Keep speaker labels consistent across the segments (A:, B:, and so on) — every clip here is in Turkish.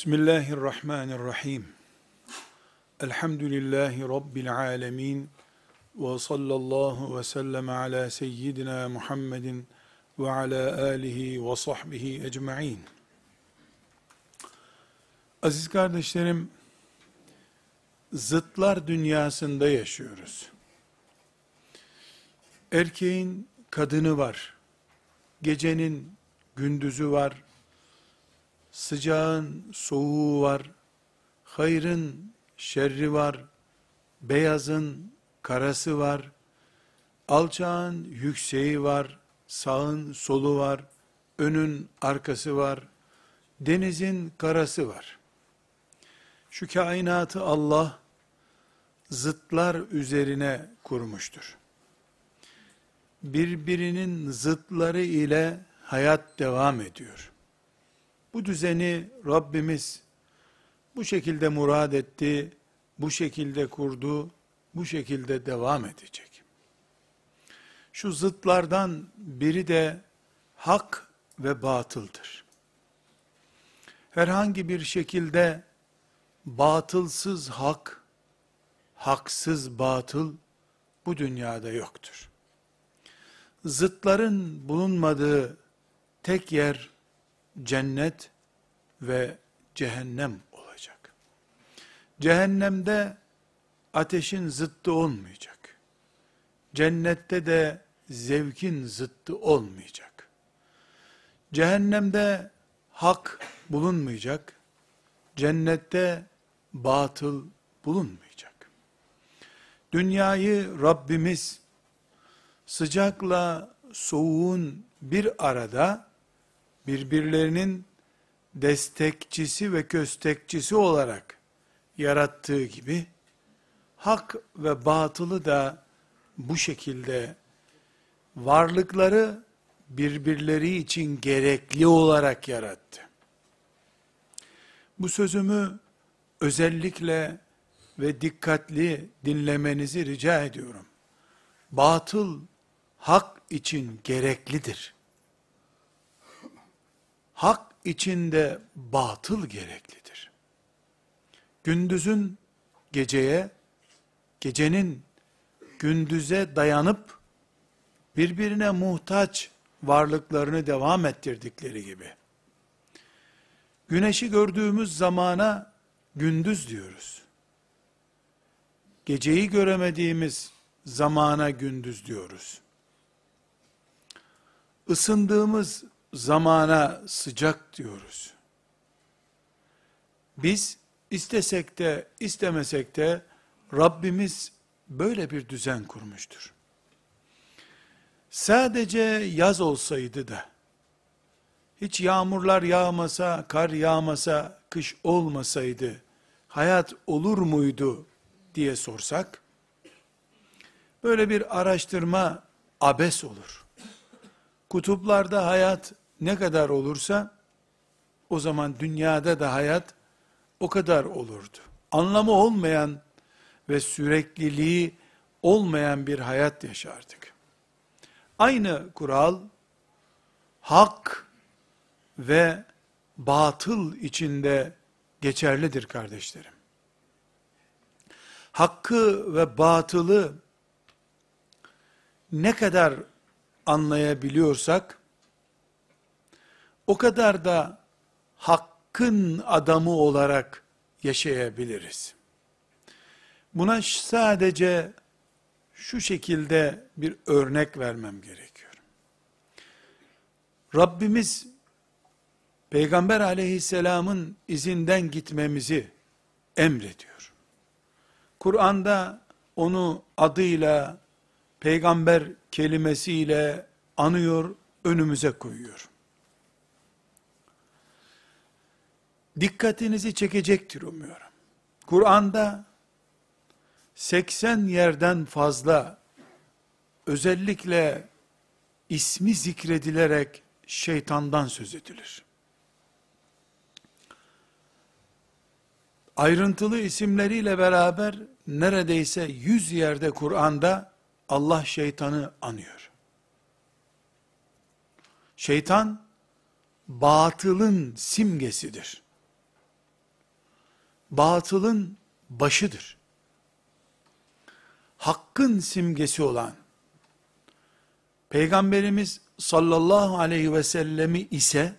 A: Bismillahirrahmanirrahim. Elhamdülillahi Rabbil alemin. Ve sallallahu ve sellem ala seyyidina Muhammedin ve ala alihi ve sahbihi ecma'in. Aziz kardeşlerim, zıtlar dünyasında yaşıyoruz. Erkeğin kadını var, gecenin gündüzü var, sıcağın soğuğu var, hayrın şerri var, beyazın karası var, alçağın yükseği var, sağın solu var, önün arkası var, denizin karası var. Şu kainatı Allah zıtlar üzerine kurmuştur. Birbirinin zıtları ile hayat devam ediyor. Bu düzeni Rabbimiz bu şekilde murad etti, bu şekilde kurdu, bu şekilde devam edecek. Şu zıtlardan biri de hak ve batıldır. Herhangi bir şekilde batılsız hak, haksız batıl bu dünyada yoktur. Zıtların bulunmadığı tek yer cennet ve cehennem olacak. Cehennemde ateşin zıttı olmayacak. Cennette de zevkin zıttı olmayacak. Cehennemde hak bulunmayacak. Cennette batıl bulunmayacak. Dünyayı Rabbimiz sıcakla soğuğun bir arada birbirlerinin destekçisi ve köstekçisi olarak yarattığı gibi, hak ve batılı da bu şekilde varlıkları birbirleri için gerekli olarak yarattı. Bu sözümü özellikle ve dikkatli dinlemenizi rica ediyorum. Batıl hak için gereklidir hak içinde batıl gereklidir. Gündüzün geceye, gecenin gündüze dayanıp birbirine muhtaç varlıklarını devam ettirdikleri gibi. Güneşi gördüğümüz zamana gündüz diyoruz. Geceyi göremediğimiz zamana gündüz diyoruz. Isındığımız zamana sıcak diyoruz. Biz istesek de istemesek de Rabbimiz böyle bir düzen kurmuştur. Sadece yaz olsaydı da, hiç yağmurlar yağmasa, kar yağmasa, kış olmasaydı, hayat olur muydu diye sorsak, böyle bir araştırma abes olur. Kutuplarda hayat ne kadar olursa, o zaman dünyada da hayat o kadar olurdu. Anlamı olmayan ve sürekliliği olmayan bir hayat yaşardık. Aynı kural, hak ve batıl içinde geçerlidir kardeşlerim. Hakkı ve batılı ne kadar anlayabiliyorsak, o kadar da hakkın adamı olarak yaşayabiliriz. Buna sadece şu şekilde bir örnek vermem gerekiyor. Rabbimiz Peygamber aleyhisselamın izinden gitmemizi emrediyor. Kur'an'da onu adıyla, peygamber kelimesiyle anıyor, önümüze koyuyor. Dikkatinizi çekecektir umuyorum. Kur'an'da 80 yerden fazla özellikle ismi zikredilerek şeytandan söz edilir. Ayrıntılı isimleriyle beraber neredeyse 100 yerde Kur'an'da Allah şeytanı anıyor. Şeytan batılın simgesidir batılın başıdır. Hakkın simgesi olan Peygamberimiz sallallahu aleyhi ve sellemi ise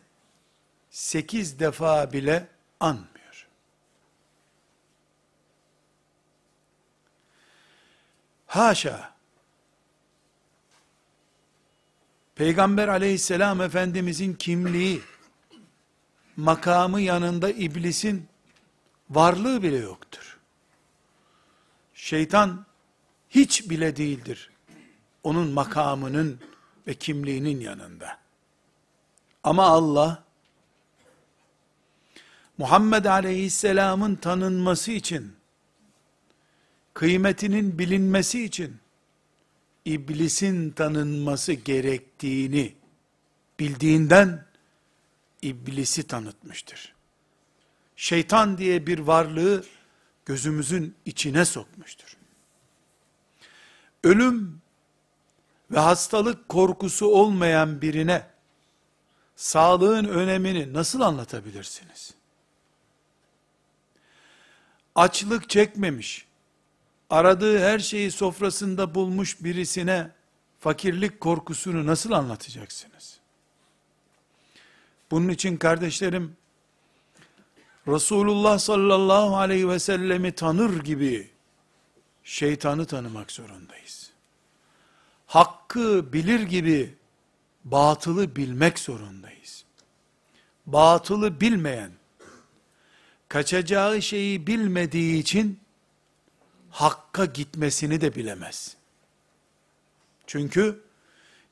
A: sekiz defa bile anmıyor. Haşa, Peygamber aleyhisselam efendimizin kimliği, makamı yanında iblisin varlığı bile yoktur. Şeytan hiç bile değildir. Onun makamının ve kimliğinin yanında. Ama Allah, Muhammed Aleyhisselam'ın tanınması için, kıymetinin bilinmesi için, iblisin tanınması gerektiğini bildiğinden, iblisi tanıtmıştır. Şeytan diye bir varlığı gözümüzün içine sokmuştur. Ölüm ve hastalık korkusu olmayan birine sağlığın önemini nasıl anlatabilirsiniz? Açlık çekmemiş, aradığı her şeyi sofrasında bulmuş birisine fakirlik korkusunu nasıl anlatacaksınız? Bunun için kardeşlerim, Resulullah sallallahu aleyhi ve sellemi tanır gibi şeytanı tanımak zorundayız. Hakkı bilir gibi batılı bilmek zorundayız. Batılı bilmeyen, kaçacağı şeyi bilmediği için hakka gitmesini de bilemez. Çünkü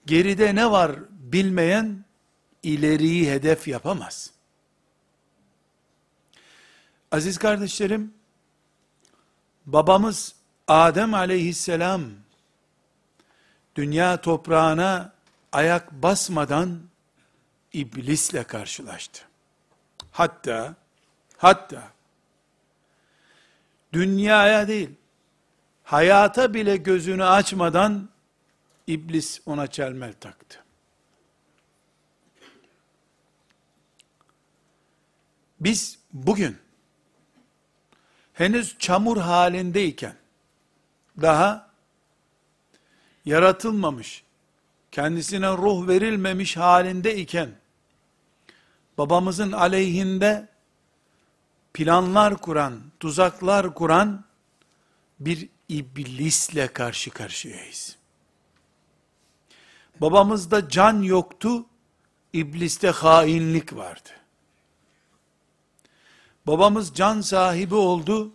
A: geride ne var bilmeyen ileriyi hedef yapamaz. Aziz kardeşlerim, babamız Adem aleyhisselam, dünya toprağına ayak basmadan iblisle karşılaştı. Hatta, hatta, dünyaya değil, hayata bile gözünü açmadan, iblis ona çelmel taktı. Biz bugün, henüz çamur halindeyken, daha yaratılmamış, kendisine ruh verilmemiş halindeyken, babamızın aleyhinde planlar kuran, tuzaklar kuran bir iblisle karşı karşıyayız. Babamızda can yoktu, ibliste hainlik vardı. Babamız can sahibi oldu,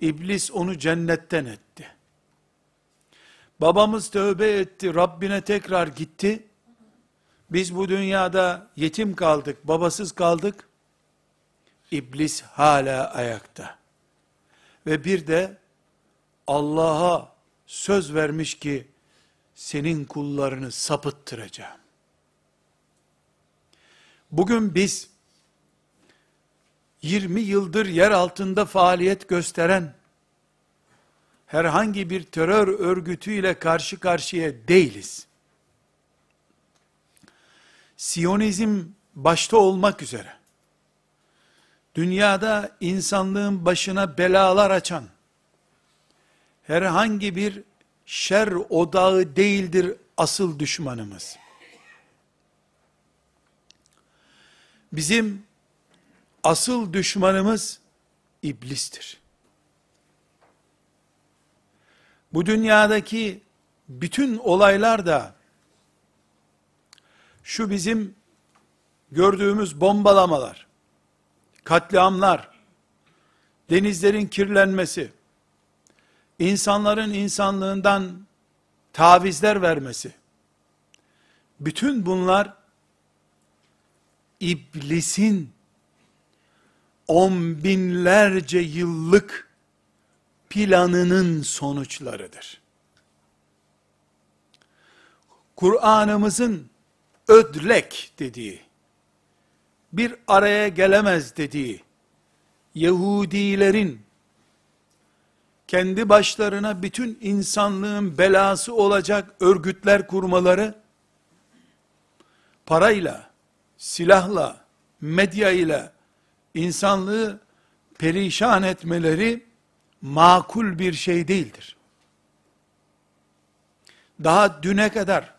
A: iblis onu cennetten etti. Babamız tövbe etti, Rabbine tekrar gitti. Biz bu dünyada yetim kaldık, babasız kaldık. İblis hala ayakta. Ve bir de Allah'a söz vermiş ki senin kullarını sapıttıracağım. Bugün biz 20 yıldır yer altında faaliyet gösteren herhangi bir terör örgütüyle karşı karşıya değiliz. Siyonizm başta olmak üzere dünyada insanlığın başına belalar açan herhangi bir şer odağı değildir asıl düşmanımız. Bizim asıl düşmanımız iblistir. Bu dünyadaki bütün olaylar da şu bizim gördüğümüz bombalamalar, katliamlar, denizlerin kirlenmesi, insanların insanlığından tavizler vermesi, bütün bunlar iblisin on binlerce yıllık planının sonuçlarıdır. Kur'an'ımızın ödlek dediği, bir araya gelemez dediği, Yahudilerin kendi başlarına bütün insanlığın belası olacak örgütler kurmaları, parayla, silahla, medya ile insanlığı perişan etmeleri makul bir şey değildir. Daha düne kadar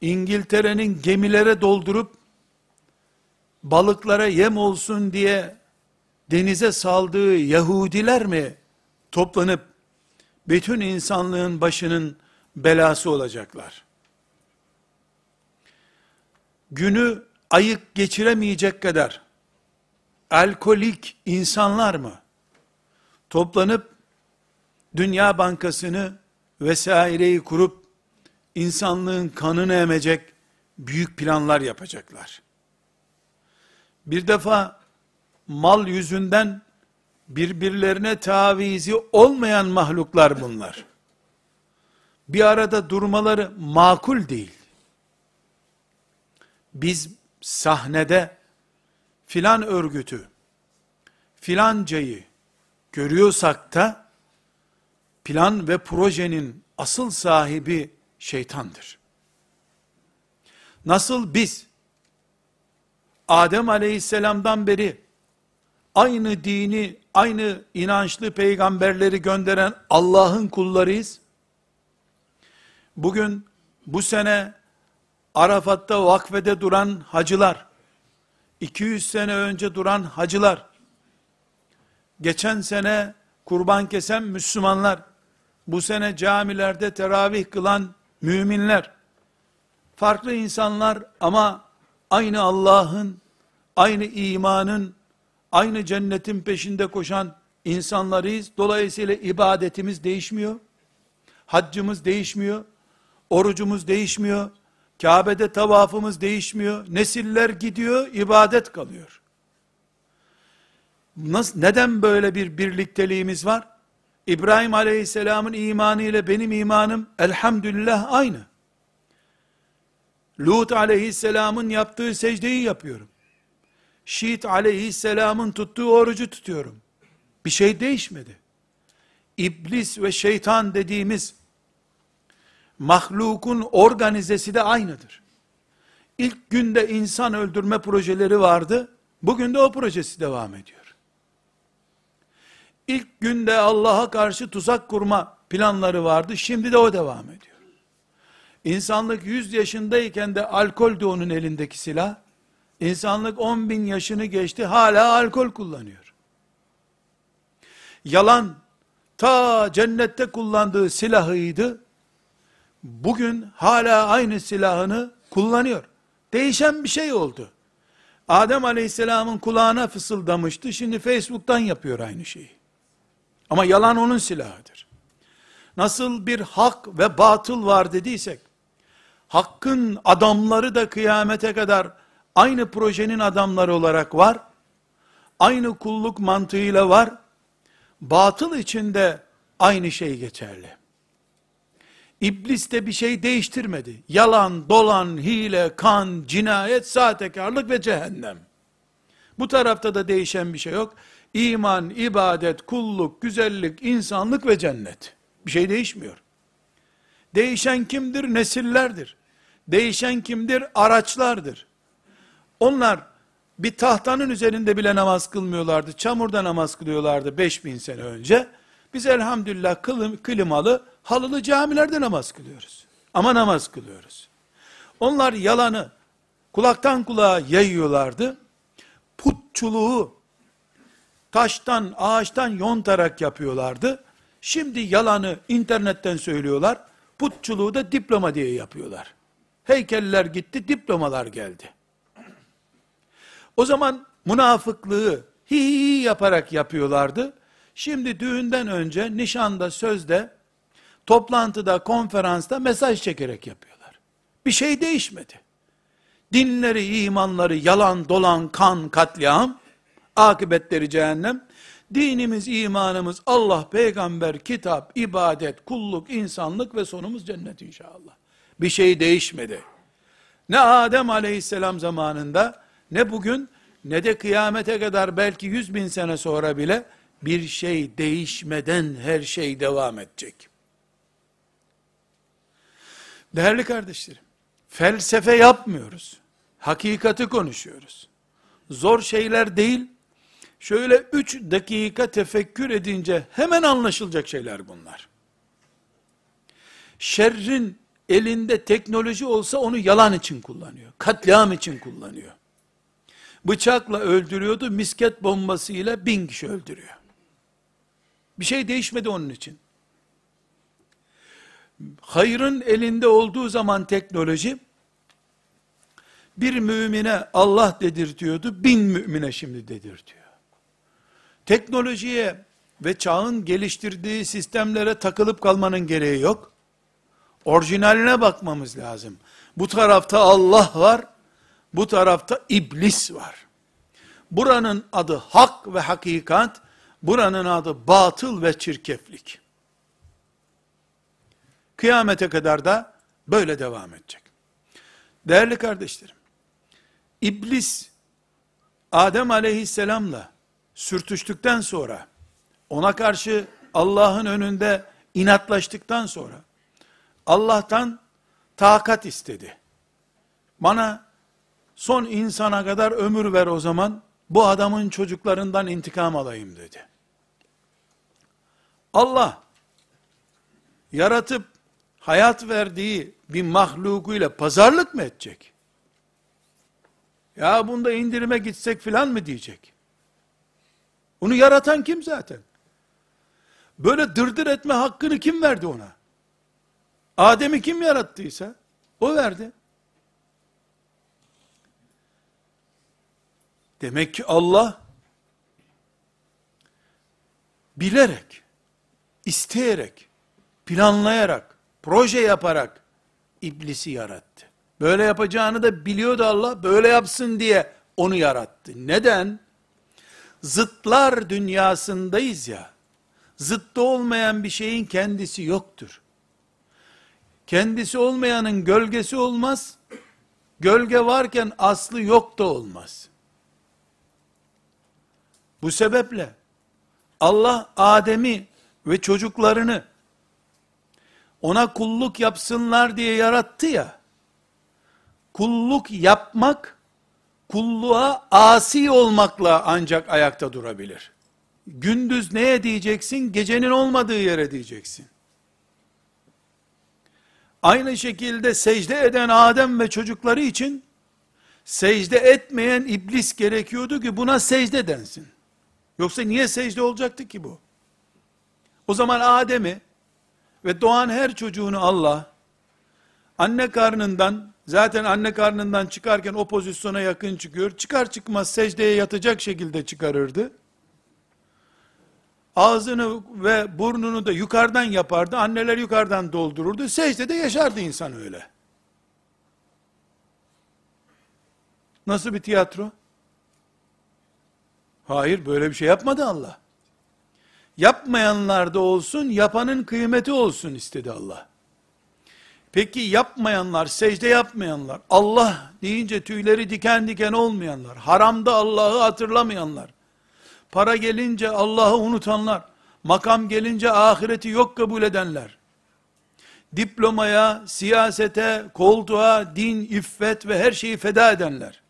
A: İngiltere'nin gemilere doldurup balıklara yem olsun diye denize saldığı Yahudiler mi toplanıp bütün insanlığın başının belası olacaklar? Günü ayık geçiremeyecek kadar alkolik insanlar mı toplanıp Dünya Bankası'nı vesaireyi kurup insanlığın kanını emecek büyük planlar yapacaklar. Bir defa mal yüzünden birbirlerine tavizi olmayan mahluklar bunlar. Bir arada durmaları makul değil. Biz sahnede filan örgütü, filancayı görüyorsak da plan ve projenin asıl sahibi şeytandır. Nasıl biz Adem aleyhisselamdan beri aynı dini, aynı inançlı peygamberleri gönderen Allah'ın kullarıyız. Bugün bu sene Arafat'ta vakfede duran hacılar, 200 sene önce duran hacılar, geçen sene kurban kesen Müslümanlar, bu sene camilerde teravih kılan müminler, farklı insanlar ama aynı Allah'ın, aynı imanın, aynı cennetin peşinde koşan insanlarıyız. Dolayısıyla ibadetimiz değişmiyor. Haccımız değişmiyor. Orucumuz değişmiyor. Kabe'de tavafımız değişmiyor. Nesiller gidiyor, ibadet kalıyor. Nasıl, neden böyle bir birlikteliğimiz var? İbrahim Aleyhisselam'ın imanı ile benim imanım elhamdülillah aynı. Lut Aleyhisselam'ın yaptığı secdeyi yapıyorum. Şiit Aleyhisselam'ın tuttuğu orucu tutuyorum. Bir şey değişmedi. İblis ve şeytan dediğimiz mahlukun organizesi de aynıdır. İlk günde insan öldürme projeleri vardı. Bugün de o projesi devam ediyor. İlk günde Allah'a karşı tuzak kurma planları vardı. Şimdi de o devam ediyor. İnsanlık 100 yaşındayken de alkol de onun elindeki silah. İnsanlık 10 bin yaşını geçti hala alkol kullanıyor. Yalan ta cennette kullandığı silahıydı bugün hala aynı silahını kullanıyor. Değişen bir şey oldu. Adem Aleyhisselam'ın kulağına fısıldamıştı. Şimdi Facebook'tan yapıyor aynı şeyi. Ama yalan onun silahıdır. Nasıl bir hak ve batıl var dediysek, hakkın adamları da kıyamete kadar aynı projenin adamları olarak var. Aynı kulluk mantığıyla var. Batıl içinde aynı şey geçerli. İblis de bir şey değiştirmedi. Yalan, dolan, hile, kan, cinayet, sahtekarlık ve cehennem. Bu tarafta da değişen bir şey yok. İman, ibadet, kulluk, güzellik, insanlık ve cennet. Bir şey değişmiyor. Değişen kimdir? Nesillerdir. Değişen kimdir? Araçlardır. Onlar bir tahtanın üzerinde bile namaz kılmıyorlardı. Çamurda namaz kılıyorlardı 5000 sene önce. Biz elhamdülillah klimalı, halılı camilerde namaz kılıyoruz. Ama namaz kılıyoruz. Onlar yalanı kulaktan kulağa yayıyorlardı. Putçuluğu taştan, ağaçtan yontarak yapıyorlardı. Şimdi yalanı internetten söylüyorlar. Putçuluğu da diploma diye yapıyorlar. Heykeller gitti, diplomalar geldi. O zaman münafıklığı hi hi yaparak yapıyorlardı. Şimdi düğünden önce nişanda, sözde, toplantıda, konferansta mesaj çekerek yapıyorlar. Bir şey değişmedi. Dinleri, imanları, yalan, dolan, kan, katliam, akıbetleri cehennem. Dinimiz, imanımız, Allah, peygamber, kitap, ibadet, kulluk, insanlık ve sonumuz cennet inşallah. Bir şey değişmedi. Ne Adem aleyhisselam zamanında, ne bugün, ne de kıyamete kadar belki yüz bin sene sonra bile, bir şey değişmeden her şey devam edecek. Değerli kardeşlerim, felsefe yapmıyoruz. Hakikati konuşuyoruz. Zor şeyler değil, Şöyle üç dakika tefekkür edince hemen anlaşılacak şeyler bunlar. Şerrin elinde teknoloji olsa onu yalan için kullanıyor. Katliam için kullanıyor. Bıçakla öldürüyordu, misket bombasıyla bin kişi öldürüyor. Bir şey değişmedi onun için. Hayrın elinde olduğu zaman teknoloji, bir mümine Allah dedirtiyordu, bin mümine şimdi dedirtiyor. Teknolojiye ve çağın geliştirdiği sistemlere takılıp kalmanın gereği yok. Orijinaline bakmamız lazım. Bu tarafta Allah var, bu tarafta iblis var. Buranın adı hak ve hakikat, buranın adı batıl ve çirkeflik. Kıyamete kadar da böyle devam edecek. Değerli kardeşlerim, İblis, Adem aleyhisselamla sürtüştükten sonra, ona karşı Allah'ın önünde inatlaştıktan sonra, Allah'tan takat istedi. Bana son insana kadar ömür ver o zaman, bu adamın çocuklarından intikam alayım dedi. Allah, yaratıp hayat verdiği bir mahlukuyla pazarlık mı edecek? Ya bunda indirime gitsek filan mı diyecek? Onu yaratan kim zaten? Böyle dırdır etme hakkını kim verdi ona? Adem'i kim yarattıysa o verdi. Demek ki Allah bilerek, isteyerek, planlayarak, proje yaparak iblisi yarattı. Böyle yapacağını da biliyordu Allah, böyle yapsın diye onu yarattı. Neden? Zıtlar dünyasındayız ya, zıttı olmayan bir şeyin kendisi yoktur. Kendisi olmayanın gölgesi olmaz, gölge varken aslı yok da olmaz. Bu sebeple Allah Adem'i ve çocuklarını ona kulluk yapsınlar diye yarattı ya, kulluk yapmak, kulluğa asi olmakla ancak ayakta durabilir. Gündüz neye diyeceksin? Gecenin olmadığı yere diyeceksin. Aynı şekilde secde eden Adem ve çocukları için secde etmeyen iblis gerekiyordu ki buna secde densin. Yoksa niye secde olacaktı ki bu? O zaman Adem'i ve doğan her çocuğunu Allah anne karnından zaten anne karnından çıkarken o pozisyona yakın çıkıyor. Çıkar çıkmaz secdeye yatacak şekilde çıkarırdı. Ağzını ve burnunu da yukarıdan yapardı. Anneler yukarıdan doldururdu. Secdede yaşardı insan öyle. Nasıl bir tiyatro? Hayır böyle bir şey yapmadı Allah. Yapmayanlar da olsun, yapanın kıymeti olsun istedi Allah. Peki yapmayanlar, secde yapmayanlar, Allah deyince tüyleri diken diken olmayanlar, haramda Allah'ı hatırlamayanlar, para gelince Allah'ı unutanlar, makam gelince ahireti yok kabul edenler, diplomaya, siyasete, koltuğa, din, iffet ve her şeyi feda edenler,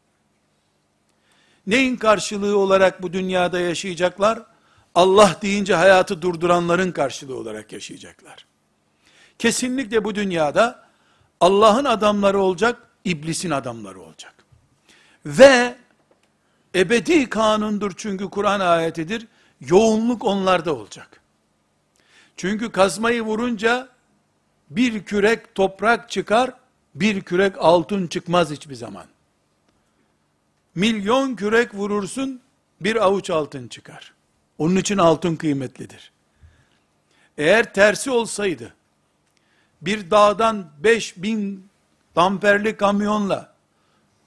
A: neyin karşılığı olarak bu dünyada yaşayacaklar? Allah deyince hayatı durduranların karşılığı olarak yaşayacaklar. Kesinlikle bu dünyada Allah'ın adamları olacak, iblisin adamları olacak. Ve ebedi kanundur çünkü Kur'an ayetidir. Yoğunluk onlarda olacak. Çünkü kazmayı vurunca bir kürek toprak çıkar, bir kürek altın çıkmaz hiçbir zaman. Milyon kürek vurursun, bir avuç altın çıkar. Onun için altın kıymetlidir. Eğer tersi olsaydı, bir dağdan 5000 damperli kamyonla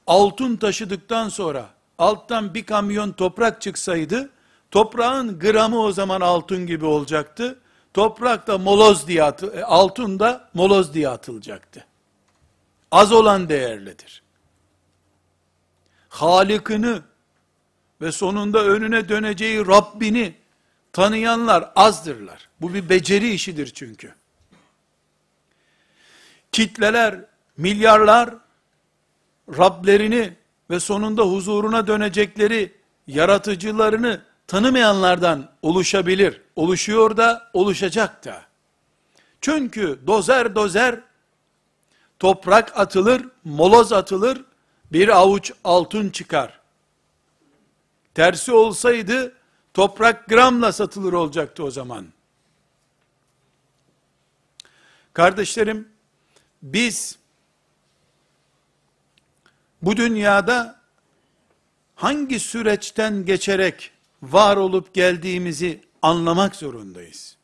A: altın taşıdıktan sonra alttan bir kamyon toprak çıksaydı, toprağın gramı o zaman altın gibi olacaktı. Toprak da moloz diye atı, e, altın da moloz diye atılacaktı. Az olan değerlidir. Halikini ve sonunda önüne döneceği Rabbini tanıyanlar azdırlar. Bu bir beceri işidir çünkü. Kitleler, milyarlar Rablerini ve sonunda huzuruna dönecekleri yaratıcılarını tanımayanlardan oluşabilir. Oluşuyor da oluşacak da. Çünkü dozer dozer toprak atılır, moloz atılır, bir avuç altın çıkar. Tersi olsaydı toprak gramla satılır olacaktı o zaman. Kardeşlerim, biz bu dünyada hangi süreçten geçerek var olup geldiğimizi anlamak zorundayız.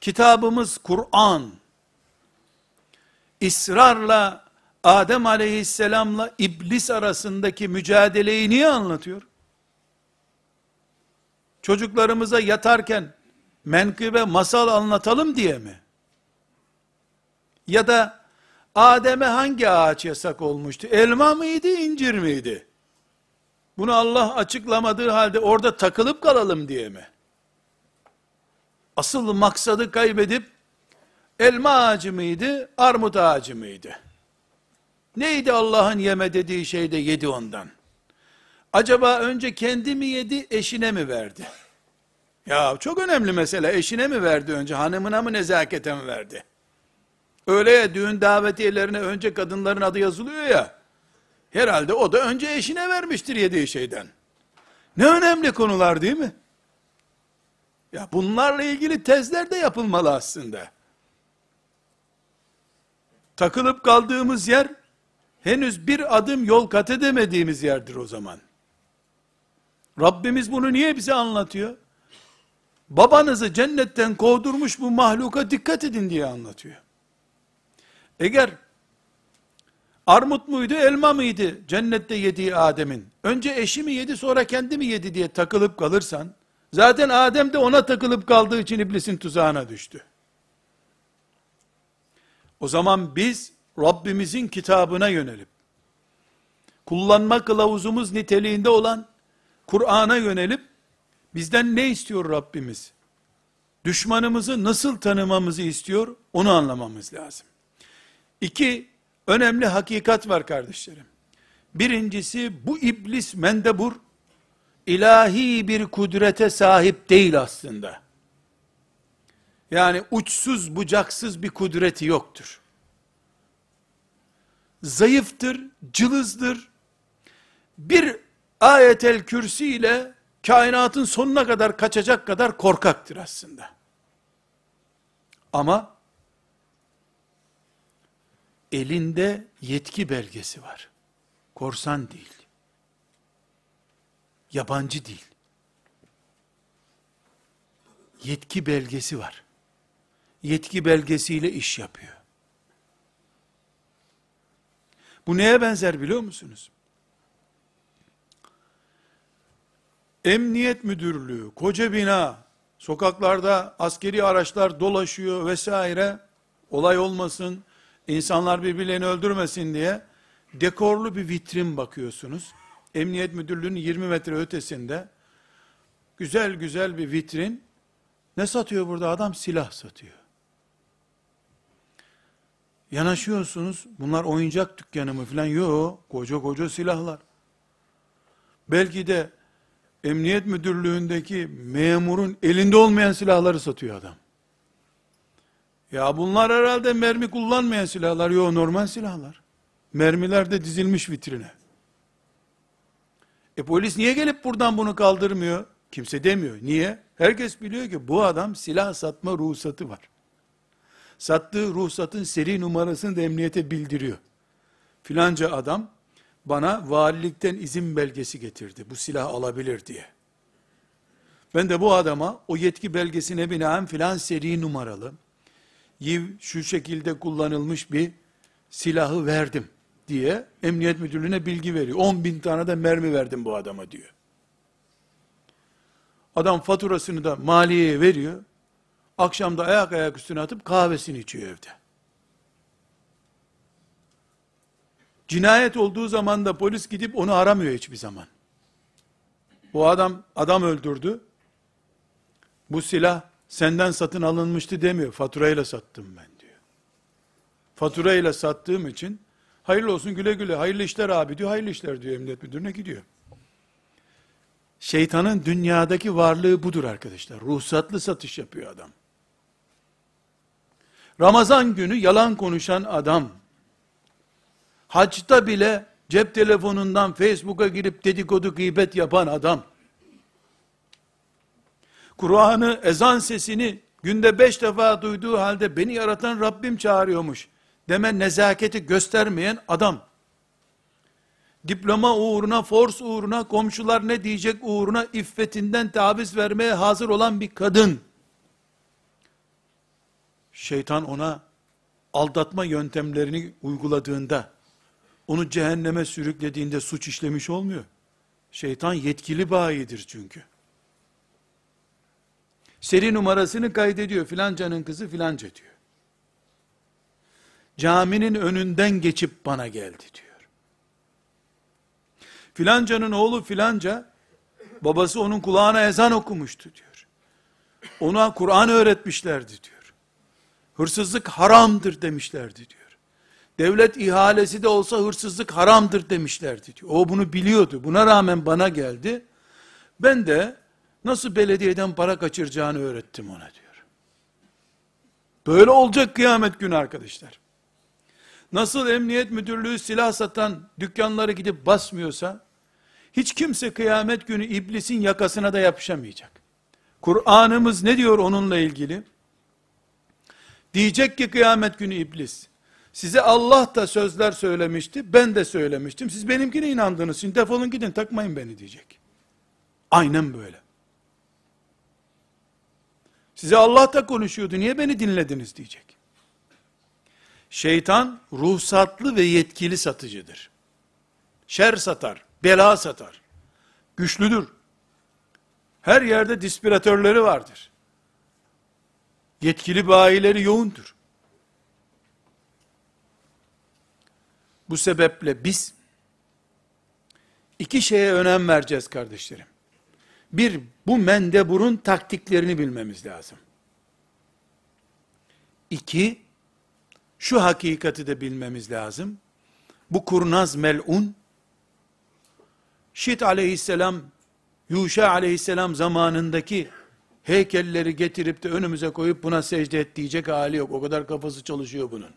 A: Kitabımız Kur'an, ısrarla Adem aleyhisselamla iblis arasındaki mücadeleyi niye anlatıyor? Çocuklarımıza yatarken menkıbe masal anlatalım diye mi? Ya da Adem'e hangi ağaç yasak olmuştu? Elma mıydı, incir miydi? Bunu Allah açıklamadığı halde orada takılıp kalalım diye mi? Asıl maksadı kaybedip elma ağacı mıydı, armut ağacı mıydı? Neydi Allah'ın yeme dediği şey de yedi ondan? Acaba önce kendi mi yedi, eşine mi verdi? Ya çok önemli mesele. Eşine mi verdi önce, hanımına mı nezakete mi verdi? Öyle ya düğün davetiyelerine önce kadınların adı yazılıyor ya. Herhalde o da önce eşine vermiştir yediği şeyden. Ne önemli konular değil mi? Ya bunlarla ilgili tezler de yapılmalı aslında. Takılıp kaldığımız yer henüz bir adım yol kat edemediğimiz yerdir o zaman. Rabbimiz bunu niye bize anlatıyor? Babanızı cennetten kovdurmuş bu mahluka dikkat edin diye anlatıyor. Eğer armut muydu, elma mıydı cennette yediği Adem'in? Önce eşi mi yedi, sonra kendi mi yedi diye takılıp kalırsan, zaten Adem de ona takılıp kaldığı için iblisin tuzağına düştü. O zaman biz Rabbimizin kitabına yönelip, kullanma kılavuzumuz niteliğinde olan Kur'an'a yönelip, bizden ne istiyor Rabbimiz? Düşmanımızı nasıl tanımamızı istiyor? Onu anlamamız lazım. İki önemli hakikat var kardeşlerim. Birincisi bu iblis mendebur ilahi bir kudrete sahip değil aslında. Yani uçsuz bucaksız bir kudreti yoktur. Zayıftır, cılızdır. Bir ayetel kürsi ile kainatın sonuna kadar kaçacak kadar korkaktır aslında. Ama elinde yetki belgesi var. Korsan değil. Yabancı değil. Yetki belgesi var. Yetki belgesiyle iş yapıyor. Bu neye benzer biliyor musunuz? Emniyet müdürlüğü, koca bina, sokaklarda askeri araçlar dolaşıyor vesaire, olay olmasın, insanlar birbirlerini öldürmesin diye dekorlu bir vitrin bakıyorsunuz. Emniyet Müdürlüğü'nün 20 metre ötesinde güzel güzel bir vitrin. Ne satıyor burada adam? Silah satıyor. Yanaşıyorsunuz. Bunlar oyuncak dükkanı mı falan? Yok. Koca koca silahlar. Belki de Emniyet Müdürlüğü'ndeki memurun elinde olmayan silahları satıyor adam. Ya bunlar herhalde mermi kullanmayan silahlar. Yok normal silahlar. Mermiler de dizilmiş vitrine. E polis niye gelip buradan bunu kaldırmıyor? Kimse demiyor. Niye? Herkes biliyor ki bu adam silah satma ruhsatı var. Sattığı ruhsatın seri numarasını da emniyete bildiriyor. Filanca adam bana valilikten izin belgesi getirdi. Bu silah alabilir diye. Ben de bu adama o yetki belgesine binaen filan seri numaralı yiv şu şekilde kullanılmış bir silahı verdim diye emniyet müdürlüğüne bilgi veriyor. 10 bin tane de mermi verdim bu adama diyor. Adam faturasını da maliyeye veriyor. Akşamda ayak ayak üstüne atıp kahvesini içiyor evde. Cinayet olduğu zaman da polis gidip onu aramıyor hiçbir zaman. Bu adam adam öldürdü. Bu silah senden satın alınmıştı demiyor. Faturayla sattım ben diyor. Faturayla sattığım için hayırlı olsun güle güle hayırlı işler abi diyor. Hayırlı işler diyor emniyet müdürüne gidiyor. Şeytanın dünyadaki varlığı budur arkadaşlar. Ruhsatlı satış yapıyor adam. Ramazan günü yalan konuşan adam, hacda bile cep telefonundan Facebook'a girip dedikodu gıybet yapan adam, Kur'an'ı, ezan sesini günde beş defa duyduğu halde beni yaratan Rabbim çağırıyormuş deme nezaketi göstermeyen adam, diploma uğruna, fors uğruna, komşular ne diyecek uğruna iffetinden taviz vermeye hazır olan bir kadın, şeytan ona aldatma yöntemlerini uyguladığında, onu cehenneme sürüklediğinde suç işlemiş olmuyor. Şeytan yetkili bayidir çünkü. Seri numarasını kaydediyor. Filancanın kızı filanca diyor. Caminin önünden geçip bana geldi diyor. Filancanın oğlu filanca, babası onun kulağına ezan okumuştu diyor. Ona Kur'an öğretmişlerdi diyor. Hırsızlık haramdır demişlerdi diyor. Devlet ihalesi de olsa hırsızlık haramdır demişlerdi diyor. O bunu biliyordu. Buna rağmen bana geldi. Ben de nasıl belediyeden para kaçıracağını öğrettim ona diyor. Böyle olacak kıyamet günü arkadaşlar. Nasıl emniyet müdürlüğü silah satan dükkanları gidip basmıyorsa, hiç kimse kıyamet günü iblisin yakasına da yapışamayacak. Kur'an'ımız ne diyor onunla ilgili? Diyecek ki kıyamet günü iblis, size Allah da sözler söylemişti, ben de söylemiştim, siz benimkine inandınız, şimdi defolun gidin, takmayın beni diyecek. Aynen böyle. Size Allah da konuşuyordu, niye beni dinlediniz diyecek. Şeytan ruhsatlı ve yetkili satıcıdır. Şer satar, bela satar. Güçlüdür. Her yerde dispiratörleri vardır. Yetkili bayileri yoğundur. Bu sebeple biz iki şeye önem vereceğiz kardeşlerim. Bir, bu mendeburun taktiklerini bilmemiz lazım. İki, şu hakikati de bilmemiz lazım. Bu kurnaz mel'un, Şit aleyhisselam, Yuşa aleyhisselam zamanındaki heykelleri getirip de önümüze koyup buna secde et diyecek hali yok. O kadar kafası çalışıyor bunun.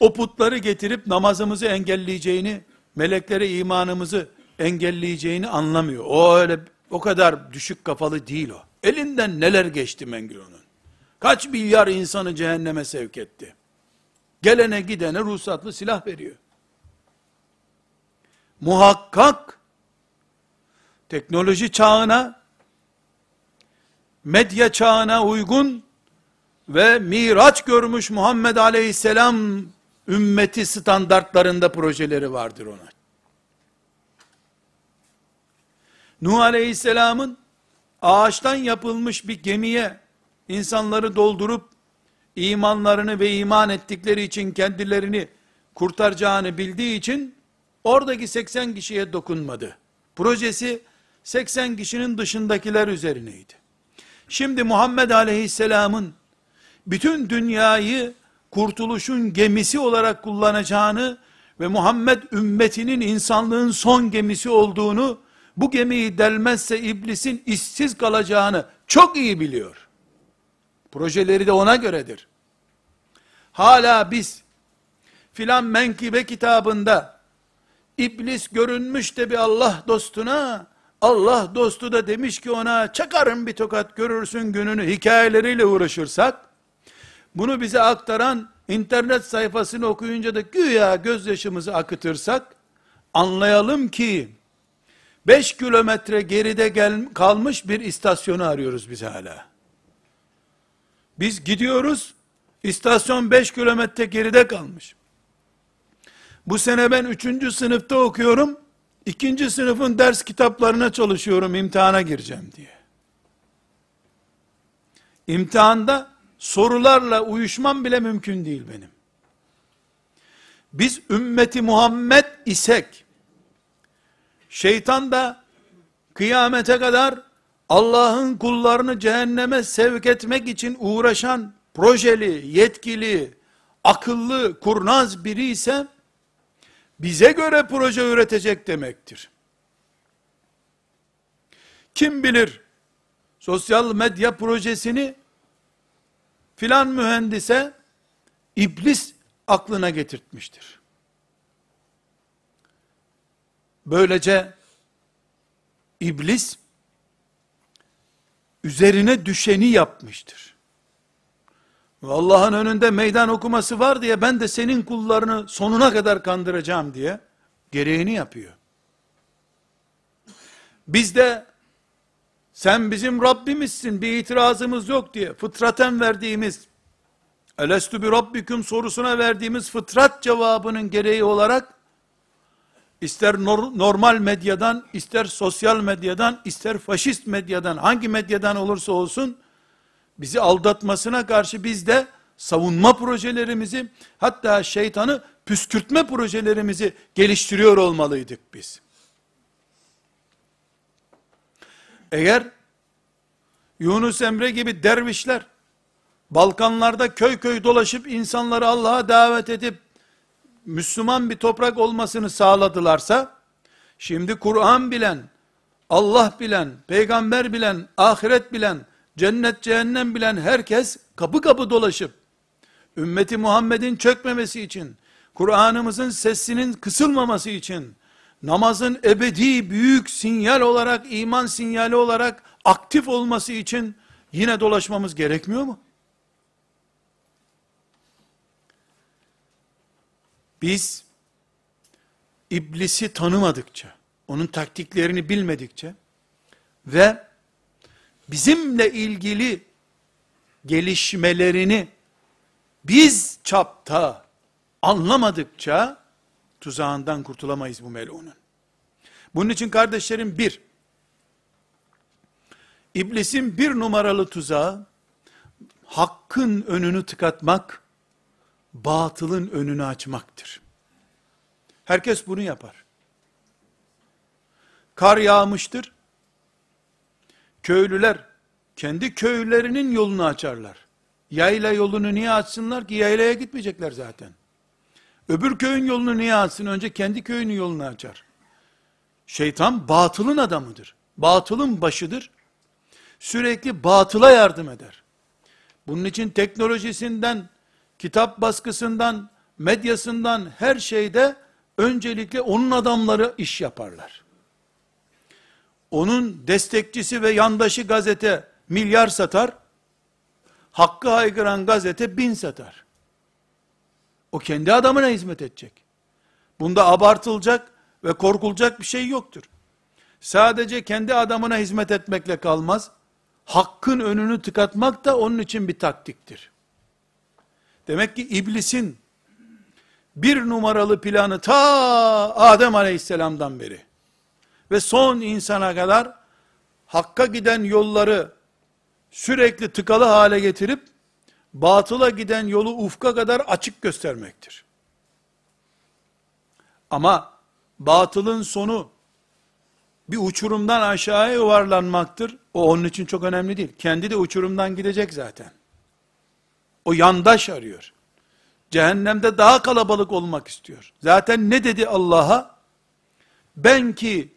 A: O putları getirip namazımızı engelleyeceğini, meleklere imanımızı engelleyeceğini anlamıyor. O öyle o kadar düşük kafalı değil o. Elinden neler geçti Mengül onun. Kaç milyar insanı cehenneme sevk etti. Gelene gidene ruhsatlı silah veriyor. Muhakkak teknoloji çağına medya çağına uygun ve miraç görmüş Muhammed Aleyhisselam ümmeti standartlarında projeleri vardır ona. Nuh Aleyhisselam'ın ağaçtan yapılmış bir gemiye insanları doldurup imanlarını ve iman ettikleri için kendilerini kurtaracağını bildiği için oradaki 80 kişiye dokunmadı. Projesi 80 kişinin dışındakiler üzerineydi. Şimdi Muhammed Aleyhisselam'ın bütün dünyayı kurtuluşun gemisi olarak kullanacağını ve Muhammed ümmetinin insanlığın son gemisi olduğunu, bu gemiyi delmezse iblisin işsiz kalacağını çok iyi biliyor. Projeleri de ona göredir. Hala biz filan menkibe kitabında iblis görünmüş de bir Allah dostuna Allah dostu da demiş ki ona çakarım bir tokat görürsün gününü hikayeleriyle uğraşırsak bunu bize aktaran internet sayfasını okuyunca da güya gözyaşımızı akıtırsak anlayalım ki 5 kilometre geride gel, kalmış bir istasyonu arıyoruz biz hala. Biz gidiyoruz, istasyon 5 kilometre geride kalmış. Bu sene ben 3. sınıfta okuyorum, 2. sınıfın ders kitaplarına çalışıyorum, imtihana gireceğim diye. İmtihanda sorularla uyuşmam bile mümkün değil benim. Biz ümmeti Muhammed isek, şeytan da kıyamete kadar Allah'ın kullarını cehenneme sevk etmek için uğraşan, projeli, yetkili, akıllı, kurnaz biri ise, bize göre proje üretecek demektir. Kim bilir sosyal medya projesini filan mühendise iblis aklına getirtmiştir. Böylece iblis üzerine düşeni yapmıştır. Ve Allah'ın önünde meydan okuması var diye ben de senin kullarını sonuna kadar kandıracağım diye gereğini yapıyor. Biz de sen bizim Rabbimizsin bir itirazımız yok diye fıtraten verdiğimiz Elestü bi Rabbiküm sorusuna verdiğimiz fıtrat cevabının gereği olarak ister normal medyadan, ister sosyal medyadan, ister faşist medyadan, hangi medyadan olursa olsun, bizi aldatmasına karşı biz de savunma projelerimizi, hatta şeytanı püskürtme projelerimizi geliştiriyor olmalıydık biz. Eğer Yunus Emre gibi dervişler Balkanlarda köy köy dolaşıp insanları Allah'a davet edip Müslüman bir toprak olmasını sağladılarsa şimdi Kur'an bilen, Allah bilen, peygamber bilen, ahiret bilen, cennet cehennem bilen herkes kapı kapı dolaşıp ümmeti Muhammed'in çökmemesi için, Kur'an'ımızın sesinin kısılmaması için, namazın ebedi büyük sinyal olarak, iman sinyali olarak aktif olması için yine dolaşmamız gerekmiyor mu? Biz iblisi tanımadıkça, onun taktiklerini bilmedikçe ve bizimle ilgili gelişmelerini biz çapta anlamadıkça tuzağından kurtulamayız bu melunun. Bunun için kardeşlerim bir, iblisin bir numaralı tuzağı, hakkın önünü tıkatmak, batılın önünü açmaktır. Herkes bunu yapar. Kar yağmıştır. Köylüler kendi köylerinin yolunu açarlar. Yayla yolunu niye açsınlar ki? Yaylaya gitmeyecekler zaten. Öbür köyün yolunu niye açsın? Önce kendi köyünün yolunu açar. Şeytan batılın adamıdır. Batılın başıdır. Sürekli batıla yardım eder. Bunun için teknolojisinden, kitap baskısından, medyasından her şeyde öncelikle onun adamları iş yaparlar. Onun destekçisi ve yandaşı gazete milyar satar, hakkı haykıran gazete bin satar. O kendi adamına hizmet edecek. Bunda abartılacak ve korkulacak bir şey yoktur. Sadece kendi adamına hizmet etmekle kalmaz. Hakkın önünü tıkatmak da onun için bir taktiktir. Demek ki iblisin bir numaralı planı ta Adem aleyhisselamdan beri ve son insana kadar hakka giden yolları sürekli tıkalı hale getirip batıla giden yolu ufka kadar açık göstermektir. Ama batılın sonu bir uçurumdan aşağıya yuvarlanmaktır. O onun için çok önemli değil. Kendi de uçurumdan gidecek zaten. O yandaş arıyor. Cehennemde daha kalabalık olmak istiyor. Zaten ne dedi Allah'a? Ben ki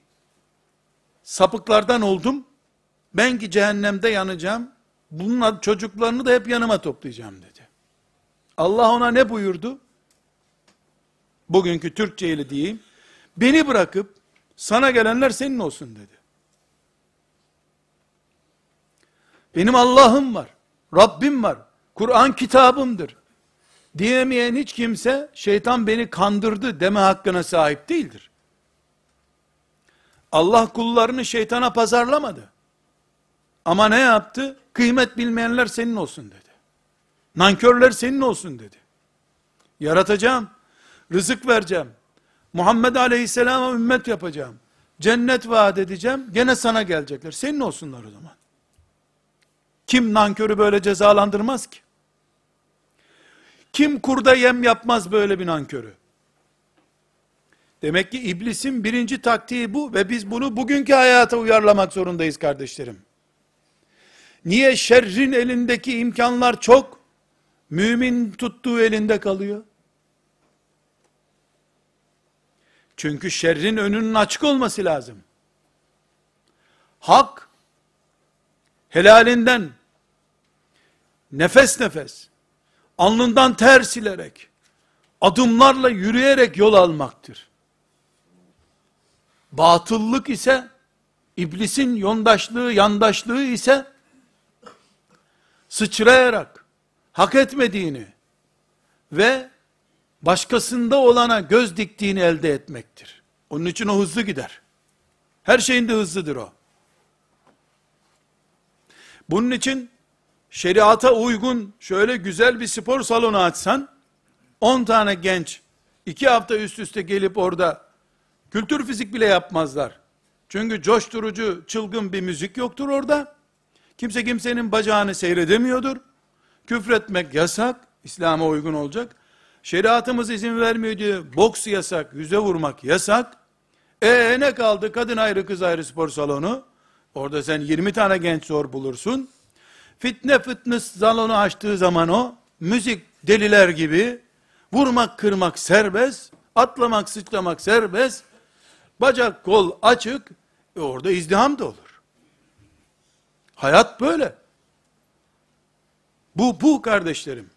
A: sapıklardan oldum, ben ki cehennemde yanacağım, bunun çocuklarını da hep yanıma toplayacağım dedi. Allah ona ne buyurdu? Bugünkü Türkçe ile diyeyim. Beni bırakıp sana gelenler senin olsun dedi. Benim Allah'ım var. Rabbim var. Kur'an kitabımdır. Diyemeyen hiç kimse şeytan beni kandırdı deme hakkına sahip değildir. Allah kullarını şeytana pazarlamadı. Ama ne yaptı? Kıymet bilmeyenler senin olsun dedi. Nankörler senin olsun dedi. Yaratacağım. Rızık vereceğim. Muhammed Aleyhisselam'a ümmet yapacağım. Cennet vaat edeceğim. Gene sana gelecekler. Senin olsunlar o zaman. Kim nankörü böyle cezalandırmaz ki? Kim kurda yem yapmaz böyle bir nankörü? Demek ki iblisin birinci taktiği bu ve biz bunu bugünkü hayata uyarlamak zorundayız kardeşlerim. Niye şerrin elindeki imkanlar çok, mümin tuttuğu elinde kalıyor? Çünkü şerrin önünün açık olması lazım. hak helalinden nefes nefes alnından ter silerek adımlarla yürüyerek yol almaktır. Batıllık ise iblisin yondaşlığı, yandaşlığı ise sıçrayarak hak etmediğini ve başkasında olana göz diktiğini elde etmektir. Onun için o hızlı gider. Her şeyinde hızlıdır o. Bunun için şeriata uygun şöyle güzel bir spor salonu açsan 10 tane genç iki hafta üst üste gelip orada kültür fizik bile yapmazlar. Çünkü coşturucu, çılgın bir müzik yoktur orada. Kimse kimsenin bacağını seyredemiyordur. Küfretmek yasak, İslam'a uygun olacak. Şeriatımız izin vermiyor diyor. Boks yasak, yüze vurmak yasak. E ne kaldı? Kadın ayrı kız ayrı spor salonu. Orada sen 20 tane genç zor bulursun. Fitne fitness salonu açtığı zaman o, müzik deliler gibi, vurmak kırmak serbest, atlamak sıçramak serbest, bacak kol açık, e orada izdiham da olur. Hayat böyle. Bu, bu kardeşlerim.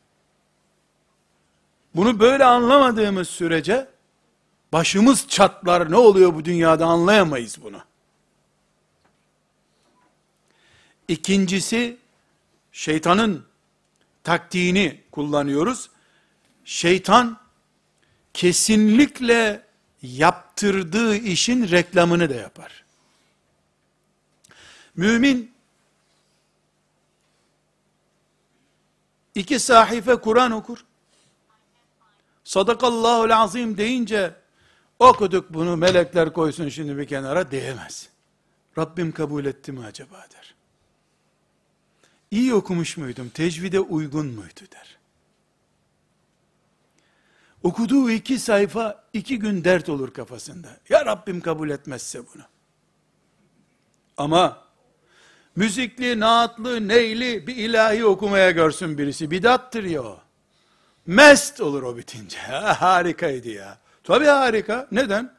A: Bunu böyle anlamadığımız sürece, başımız çatlar ne oluyor bu dünyada anlayamayız bunu. İkincisi, şeytanın taktiğini kullanıyoruz. Şeytan, kesinlikle yaptırdığı işin reklamını da yapar. Mümin, iki sahife Kur'an okur. Sadakallahul azim deyince, okuduk bunu melekler koysun şimdi bir kenara diyemez. Rabbim kabul etti mi acaba der. İyi okumuş muydum, tecvide uygun muydu der. Okuduğu iki sayfa, iki gün dert olur kafasında. Ya Rabbim kabul etmezse bunu. Ama, müzikli, naatlı, neyli bir ilahi okumaya görsün birisi. Bidattır ya o. Mest olur o bitince. harikaydı ya. Tabi harika. Neden?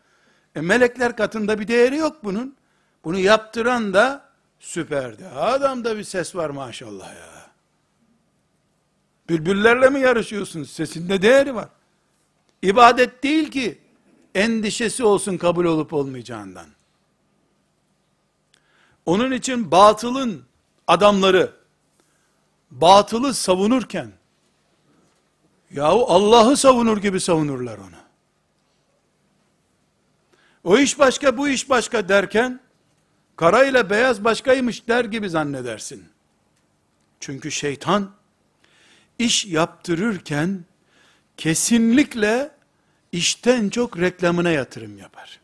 A: E, melekler katında bir değeri yok bunun. Bunu yaptıran da süperdi. Adamda bir ses var maşallah ya. Bülbüllerle mi yarışıyorsunuz? Sesinde değeri var. İbadet değil ki endişesi olsun kabul olup olmayacağından. Onun için batılın adamları batılı savunurken yahu Allah'ı savunur gibi savunurlar onu. O iş başka bu iş başka derken kara ile beyaz başkaymış der gibi zannedersin. Çünkü şeytan iş yaptırırken kesinlikle işten çok reklamına yatırım yapar.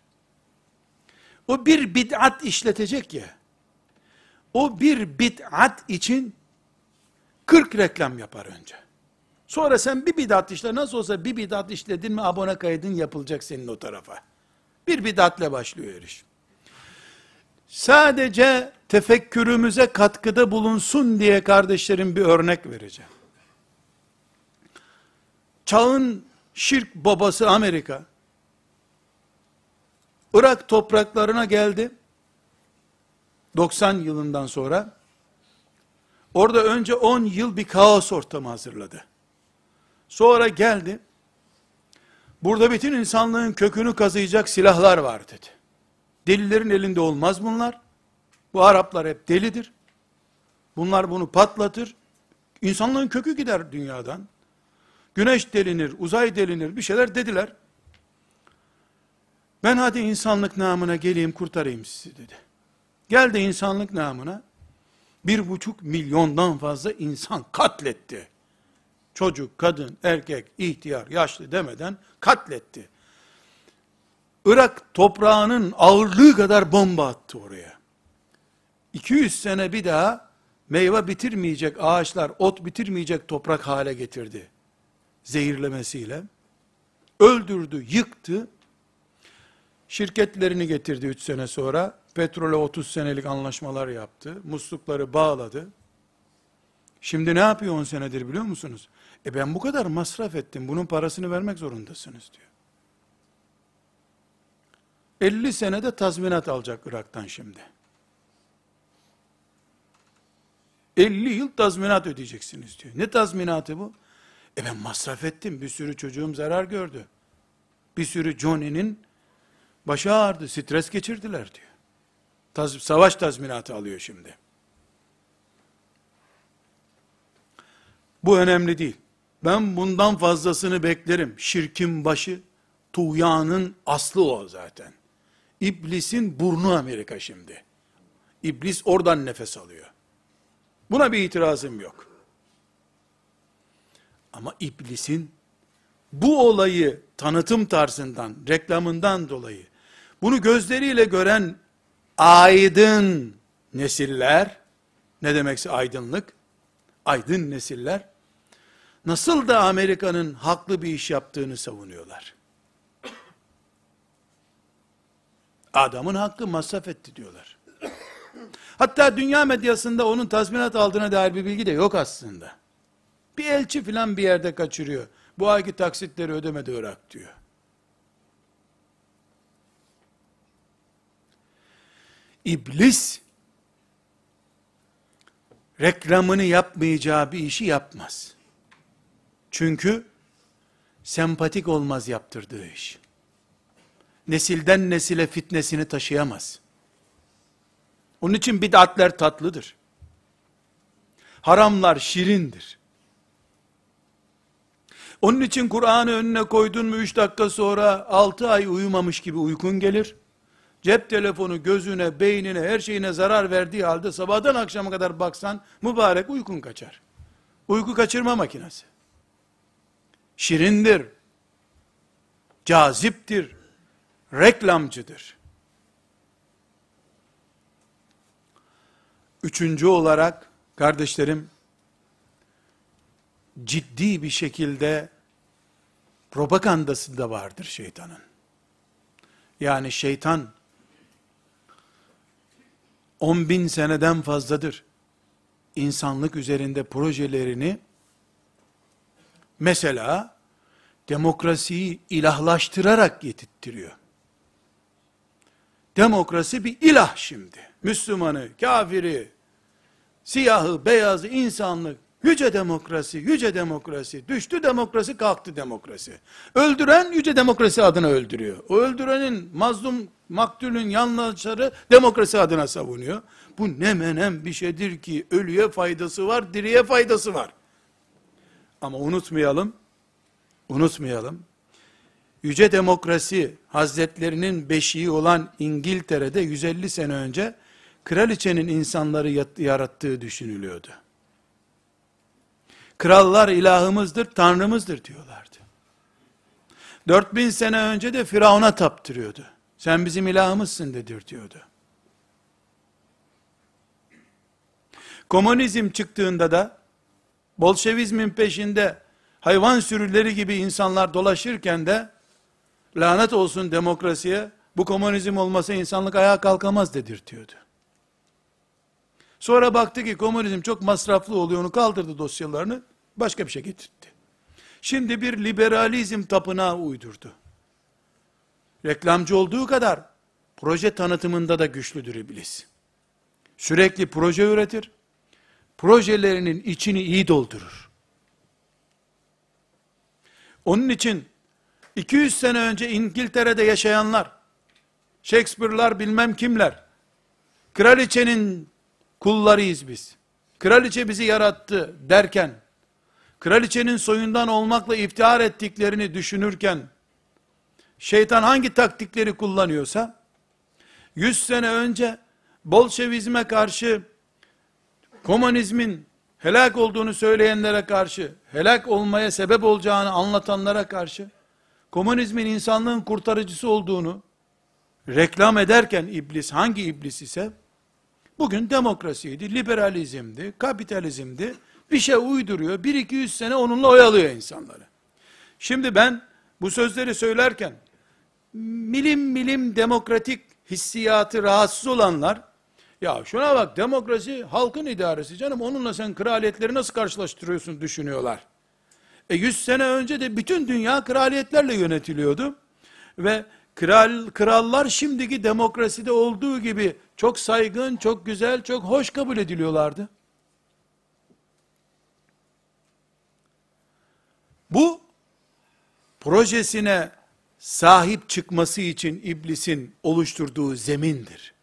A: O bir bid'at işletecek ya, o bir bid'at için 40 reklam yapar önce. Sonra sen bir bid'at işle, nasıl olsa bir bid'at işledin mi abone kaydın yapılacak senin o tarafa. Bir bid'atle başlıyor iş. Sadece tefekkürümüze katkıda bulunsun diye kardeşlerim bir örnek vereceğim. Çağın şirk babası Amerika, Irak topraklarına geldi, 90 yılından sonra, orada önce 10 yıl bir kaos ortamı hazırladı. Sonra geldi, burada bütün insanlığın kökünü kazıyacak silahlar var dedi. Delilerin elinde olmaz bunlar. Bu Araplar hep delidir. Bunlar bunu patlatır. İnsanlığın kökü gider dünyadan. Güneş delinir, uzay delinir bir şeyler dediler. Ben hadi insanlık namına geleyim kurtarayım sizi dedi. Geldi insanlık namına bir buçuk milyondan fazla insan katletti. Çocuk, kadın, erkek, ihtiyar, yaşlı demeden katletti. Irak toprağının ağırlığı kadar bomba attı oraya. 200 sene bir daha meyve bitirmeyecek ağaçlar, ot bitirmeyecek toprak hale getirdi zehirlemesiyle. Öldürdü, yıktı. Şirketlerini getirdi 3 sene sonra. Petrole 30 senelik anlaşmalar yaptı. Muslukları bağladı. Şimdi ne yapıyor 10 senedir biliyor musunuz? E ben bu kadar masraf ettim. Bunun parasını vermek zorundasınız diyor. 50 senede tazminat alacak Irak'tan şimdi. 50 yıl tazminat ödeyeceksiniz diyor. Ne tazminatı bu? E ben masraf ettim. Bir sürü çocuğum zarar gördü. Bir sürü Johnny'nin başı ağrıdı. Stres geçirdiler diyor. Taz, savaş tazminatı alıyor şimdi. Bu önemli değil. Ben bundan fazlasını beklerim. Şirkin başı, tuğyanın aslı o zaten. İblisin burnu Amerika şimdi. İblis oradan nefes alıyor. Buna bir itirazım yok. Ama iblisin bu olayı tanıtım tarzından, reklamından dolayı bunu gözleriyle gören aydın nesiller, ne demekse aydınlık, aydın nesiller, nasıl da Amerika'nın haklı bir iş yaptığını savunuyorlar. Adamın hakkı masraf etti diyorlar. Hatta dünya medyasında onun tazminat aldığına dair bir bilgi de yok aslında. Bir elçi filan bir yerde kaçırıyor. Bu ayki taksitleri ödemedi Irak diyor. İblis reklamını yapmayacağı bir işi yapmaz. Çünkü sempatik olmaz yaptırdığı iş. Nesilden nesile fitnesini taşıyamaz. Onun için bid'atler tatlıdır. Haramlar şirindir. Onun için Kur'an'ı önüne koydun mu 3 dakika sonra 6 ay uyumamış gibi uykun gelir. Cep telefonu gözüne, beynine, her şeyine zarar verdiği halde sabahtan akşama kadar baksan mübarek uykun kaçar. Uyku kaçırma makinesi. Şirindir. Caziptir. Reklamcıdır. Üçüncü olarak kardeşlerim ciddi bir şekilde propagandası da vardır şeytanın. Yani şeytan 10 bin seneden fazladır insanlık üzerinde projelerini mesela demokrasiyi ilahlaştırarak getirtiyor. Demokrasi bir ilah şimdi. Müslümanı, kafiri, siyahı, beyazı, insanlık, yüce demokrasi, yüce demokrasi, düştü demokrasi, kalktı demokrasi. Öldüren yüce demokrasi adına öldürüyor. O öldürenin mazlum, maktulün yanlışları demokrasi adına savunuyor. Bu ne menem bir şeydir ki ölüye faydası var, diriye faydası var. Ama unutmayalım, unutmayalım, Yüce Demokrasi Hazretlerinin beşiği olan İngiltere'de 150 sene önce kraliçenin insanları yarattığı düşünülüyordu. Krallar ilahımızdır, tanrımızdır diyorlardı. 4000 sene önce de Firavun'a taptırıyordu. Sen bizim ilahımızsın dedir diyordu. Komünizm çıktığında da Bolşevizmin peşinde hayvan sürüleri gibi insanlar dolaşırken de lanet olsun demokrasiye bu komünizm olmasa insanlık ayağa kalkamaz dedirtiyordu. Sonra baktı ki komünizm çok masraflı oluyor, onu kaldırdı dosyalarını, başka bir şey getirdi. Şimdi bir liberalizm tapınağı uydurdu. Reklamcı olduğu kadar, proje tanıtımında da güçlüdür iblis. Sürekli proje üretir, projelerinin içini iyi doldurur. Onun için, 200 sene önce İngiltere'de yaşayanlar, Shakespeare'lar bilmem kimler, kraliçenin kullarıyız biz. Kraliçe bizi yarattı derken, kraliçenin soyundan olmakla iftihar ettiklerini düşünürken, şeytan hangi taktikleri kullanıyorsa, 100 sene önce Bolşevizme karşı, komünizmin helak olduğunu söyleyenlere karşı, helak olmaya sebep olacağını anlatanlara karşı, komünizmin insanlığın kurtarıcısı olduğunu reklam ederken iblis, hangi iblis ise, Bugün demokrasiydi, liberalizmdi, kapitalizmdi. Bir şey uyduruyor. Bir iki yüz sene onunla oyalıyor insanları. Şimdi ben bu sözleri söylerken milim milim demokratik hissiyatı rahatsız olanlar, ya şuna bak demokrasi halkın idaresi canım onunla sen kraliyetleri nasıl karşılaştırıyorsun düşünüyorlar. E 100 sene önce de bütün dünya kraliyetlerle yönetiliyordu. Ve kral, krallar şimdiki demokraside olduğu gibi çok saygın, çok güzel, çok hoş kabul ediliyorlardı. Bu projesine sahip çıkması için iblisin oluşturduğu zemindir.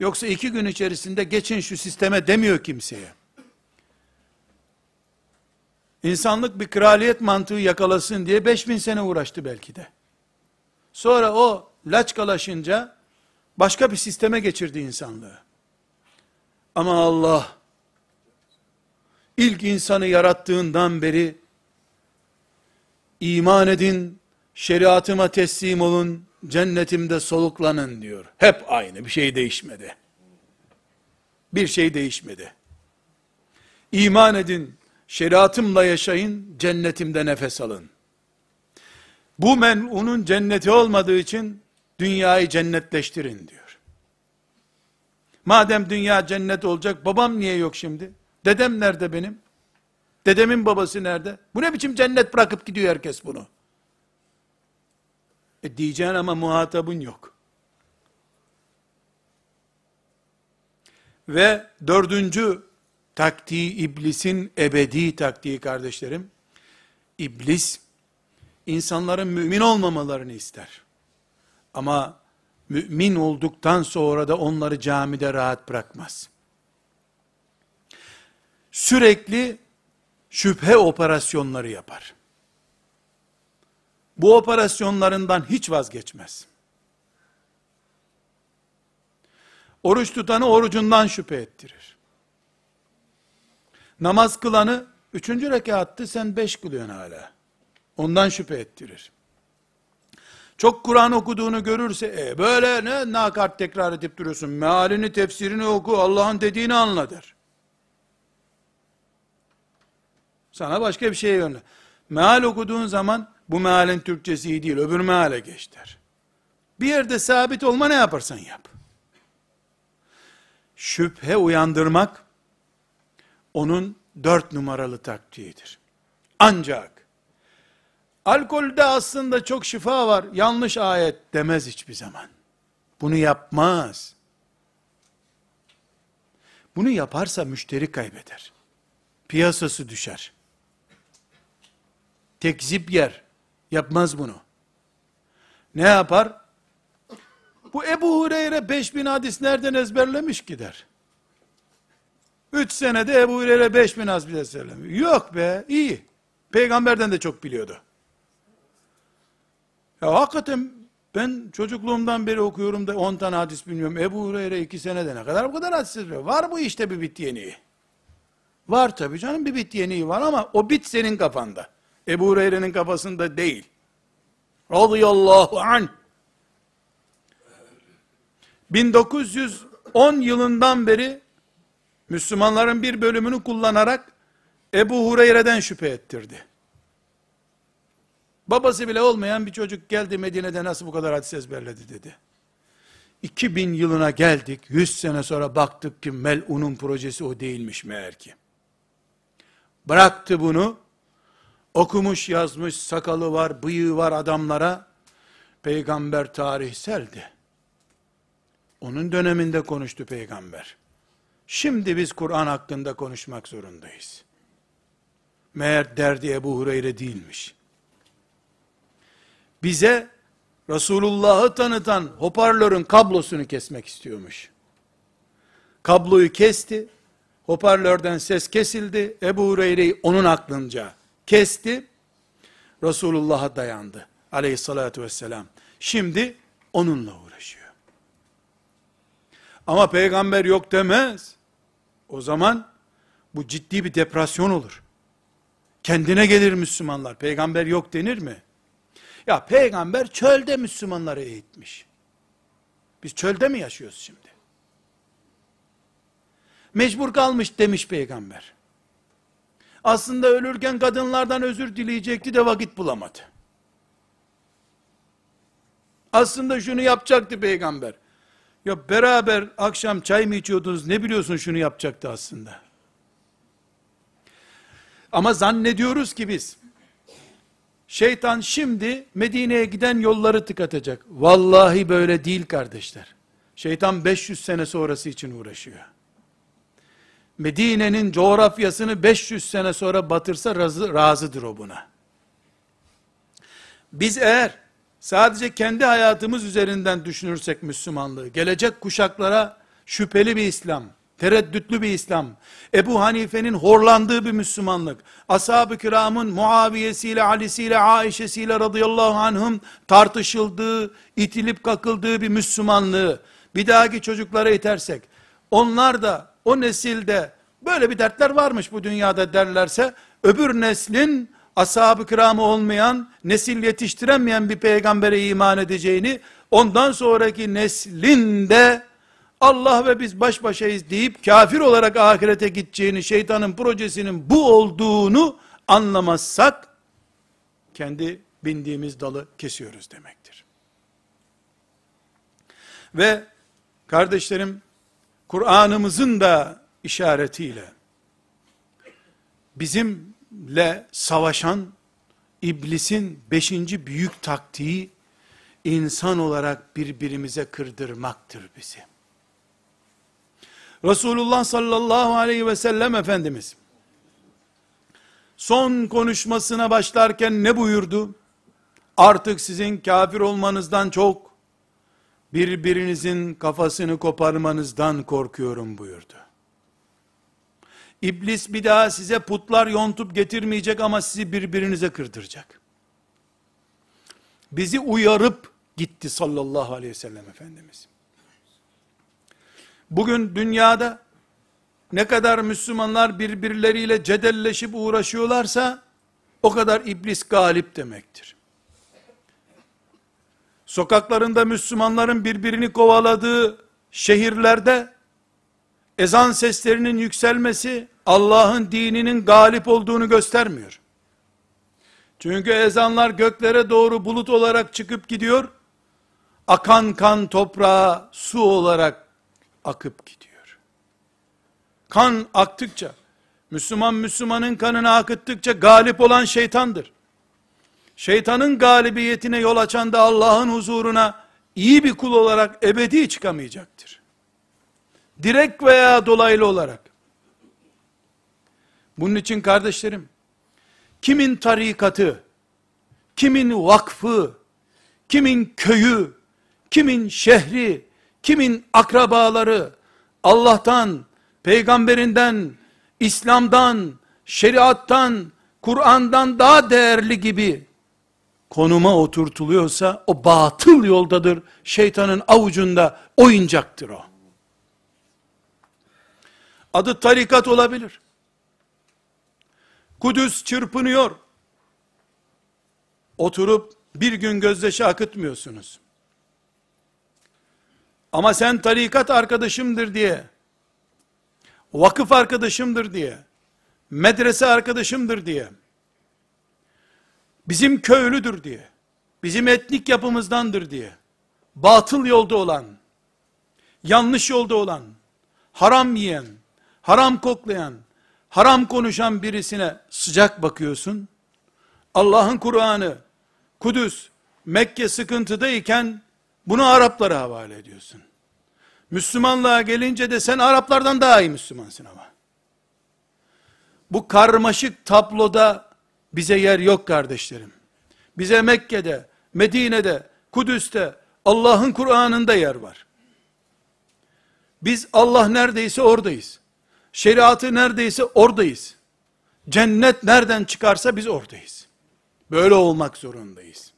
A: Yoksa iki gün içerisinde geçin şu sisteme demiyor kimseye. İnsanlık bir kraliyet mantığı yakalasın diye 5000 sene uğraştı belki de. Sonra o laçkalaşınca başka bir sisteme geçirdi insanlığı. Ama Allah ilk insanı yarattığından beri iman edin, şeriatıma teslim olun, cennetimde soluklanın diyor. Hep aynı, bir şey değişmedi. Bir şey değişmedi. İman edin, şeriatımla yaşayın, cennetimde nefes alın. Bu men'unun cenneti olmadığı için dünyayı cennetleştirin diyor. Madem dünya cennet olacak, babam niye yok şimdi? Dedem nerede benim? Dedemin babası nerede? Bu ne biçim cennet bırakıp gidiyor herkes bunu? E diyeceksin ama muhatabın yok. Ve dördüncü taktiği iblisin ebedi taktiği kardeşlerim. İblis insanların mümin olmamalarını ister. Ama mümin olduktan sonra da onları camide rahat bırakmaz. Sürekli şüphe operasyonları yapar. Bu operasyonlarından hiç vazgeçmez. Oruç tutanı orucundan şüphe ettirir. Namaz kılanı, üçüncü rekattı sen beş kılıyorsun hala. Ondan şüphe ettirir. Çok Kur'an okuduğunu görürse, e, böyle ne nakart tekrar edip duruyorsun, mealini, tefsirini oku, Allah'ın dediğini anla der. Sana başka bir şey yönle. Meal okuduğun zaman, bu mealin Türkçesi iyi değil, öbür meale geç der. Bir yerde sabit olma ne yaparsan yap. Şüphe uyandırmak, onun dört numaralı taktiğidir. Ancak, alkolde aslında çok şifa var, yanlış ayet demez hiçbir zaman. Bunu yapmaz. Bunu yaparsa müşteri kaybeder. Piyasası düşer. Tekzip yer. Yapmaz bunu. Ne yapar? Bu Ebu Hureyre 5000 hadis nereden ezberlemiş gider. 3 senede Ebu Hureyre 5000 hadis ezberlemiş. Yok be, iyi. Peygamberden de çok biliyordu. Ya hakikaten ben çocukluğumdan beri okuyorum da 10 tane hadis bilmiyorum. Ebu Hureyre 2 senede ne kadar bu kadar hadis ezberliyor. Var bu işte bir bit yeniği. Var tabii canım bir bit yeniği var ama o bit senin kafanda. Ebu Hureyre'nin kafasında değil. Radıyallahu anh. 1910 yılından beri Müslümanların bir bölümünü kullanarak Ebu Hureyre'den şüphe ettirdi. Babası bile olmayan bir çocuk geldi Medine'de nasıl bu kadar hadis ezberledi dedi. 2000 yılına geldik, 100 sene sonra baktık ki Melun'un projesi o değilmiş meğer ki. Bıraktı bunu, okumuş yazmış, sakalı var, bıyığı var adamlara, peygamber tarihseldi. Onun döneminde konuştu peygamber. Şimdi biz Kur'an hakkında konuşmak zorundayız. Meğer derdi Ebu Hureyre değilmiş. Bize Resulullah'ı tanıtan hoparlörün kablosunu kesmek istiyormuş. Kabloyu kesti, hoparlörden ses kesildi, Ebu Hureyre'yi onun aklınca kesti, Resulullah'a dayandı aleyhissalatü vesselam. Şimdi onunla uğraşıyor. Ama peygamber yok demez. O zaman bu ciddi bir depresyon olur. Kendine gelir Müslümanlar. Peygamber yok denir mi? Ya peygamber çölde Müslümanları eğitmiş. Biz çölde mi yaşıyoruz şimdi? Mecbur kalmış demiş peygamber. Aslında ölürken kadınlardan özür dileyecekti de vakit bulamadı. Aslında şunu yapacaktı peygamber. Ya beraber akşam çay mı içiyordunuz ne biliyorsun şunu yapacaktı aslında. Ama zannediyoruz ki biz, şeytan şimdi Medine'ye giden yolları tıkatacak. Vallahi böyle değil kardeşler. Şeytan 500 sene sonrası için uğraşıyor. Medine'nin coğrafyasını 500 sene sonra batırsa razı, razıdır o buna. Biz eğer sadece kendi hayatımız üzerinden düşünürsek Müslümanlığı, gelecek kuşaklara şüpheli bir İslam, tereddütlü bir İslam, Ebu Hanife'nin horlandığı bir Müslümanlık, ashab-ı kiramın Muaviyesiyle, Ali'siyle, Aişesiyle radıyallahu anhum tartışıldığı, itilip kakıldığı bir Müslümanlığı, bir dahaki çocuklara itersek, onlar da o nesilde böyle bir dertler varmış bu dünyada derlerse, öbür neslin ashab-ı kiramı olmayan, nesil yetiştiremeyen bir peygambere iman edeceğini, ondan sonraki neslin de Allah ve biz baş başayız deyip kafir olarak ahirete gideceğini, şeytanın projesinin bu olduğunu anlamazsak, kendi bindiğimiz dalı kesiyoruz demektir. Ve kardeşlerim, Kur'an'ımızın da işaretiyle, bizimle savaşan iblisin beşinci büyük taktiği, insan olarak birbirimize kırdırmaktır bizi. Resulullah sallallahu aleyhi ve sellem Efendimiz, son konuşmasına başlarken ne buyurdu? Artık sizin kafir olmanızdan çok, birbirinizin kafasını koparmanızdan korkuyorum buyurdu. İblis bir daha size putlar yontup getirmeyecek ama sizi birbirinize kırdıracak. Bizi uyarıp gitti sallallahu aleyhi ve sellem Efendimiz. Bugün dünyada ne kadar Müslümanlar birbirleriyle cedelleşip uğraşıyorlarsa o kadar iblis galip demektir. Sokaklarında Müslümanların birbirini kovaladığı şehirlerde ezan seslerinin yükselmesi Allah'ın dininin galip olduğunu göstermiyor. Çünkü ezanlar göklere doğru bulut olarak çıkıp gidiyor. Akan kan toprağa su olarak akıp gidiyor. Kan aktıkça, Müslüman Müslümanın kanını akıttıkça galip olan şeytandır. Şeytanın galibiyetine yol açan da Allah'ın huzuruna iyi bir kul olarak ebedi çıkamayacaktır. Direkt veya dolaylı olarak. Bunun için kardeşlerim, kimin tarikatı, kimin vakfı, kimin köyü, kimin şehri, kimin akrabaları Allah'tan, peygamberinden, İslam'dan, şeriattan, Kur'an'dan daha değerli gibi konuma oturtuluyorsa o batıl yoldadır. Şeytanın avucunda oyuncaktır o. Adı tarikat olabilir. Kudüs çırpınıyor. Oturup bir gün gözyaşı akıtmıyorsunuz. Ama sen tarikat arkadaşımdır diye, vakıf arkadaşımdır diye, medrese arkadaşımdır diye, bizim köylüdür diye, bizim etnik yapımızdandır diye, batıl yolda olan, yanlış yolda olan, haram yiyen, haram koklayan, haram konuşan birisine sıcak bakıyorsun, Allah'ın Kur'an'ı, Kudüs, Mekke sıkıntıdayken, bunu Araplara havale ediyorsun. Müslümanlığa gelince de sen Araplardan daha iyi Müslümansın ama. Bu karmaşık tabloda bize yer yok kardeşlerim. Bize Mekke'de, Medine'de, Kudüs'te, Allah'ın Kur'an'ında yer var. Biz Allah neredeyse oradayız. Şeriatı neredeyse oradayız. Cennet nereden çıkarsa biz oradayız. Böyle olmak zorundayız.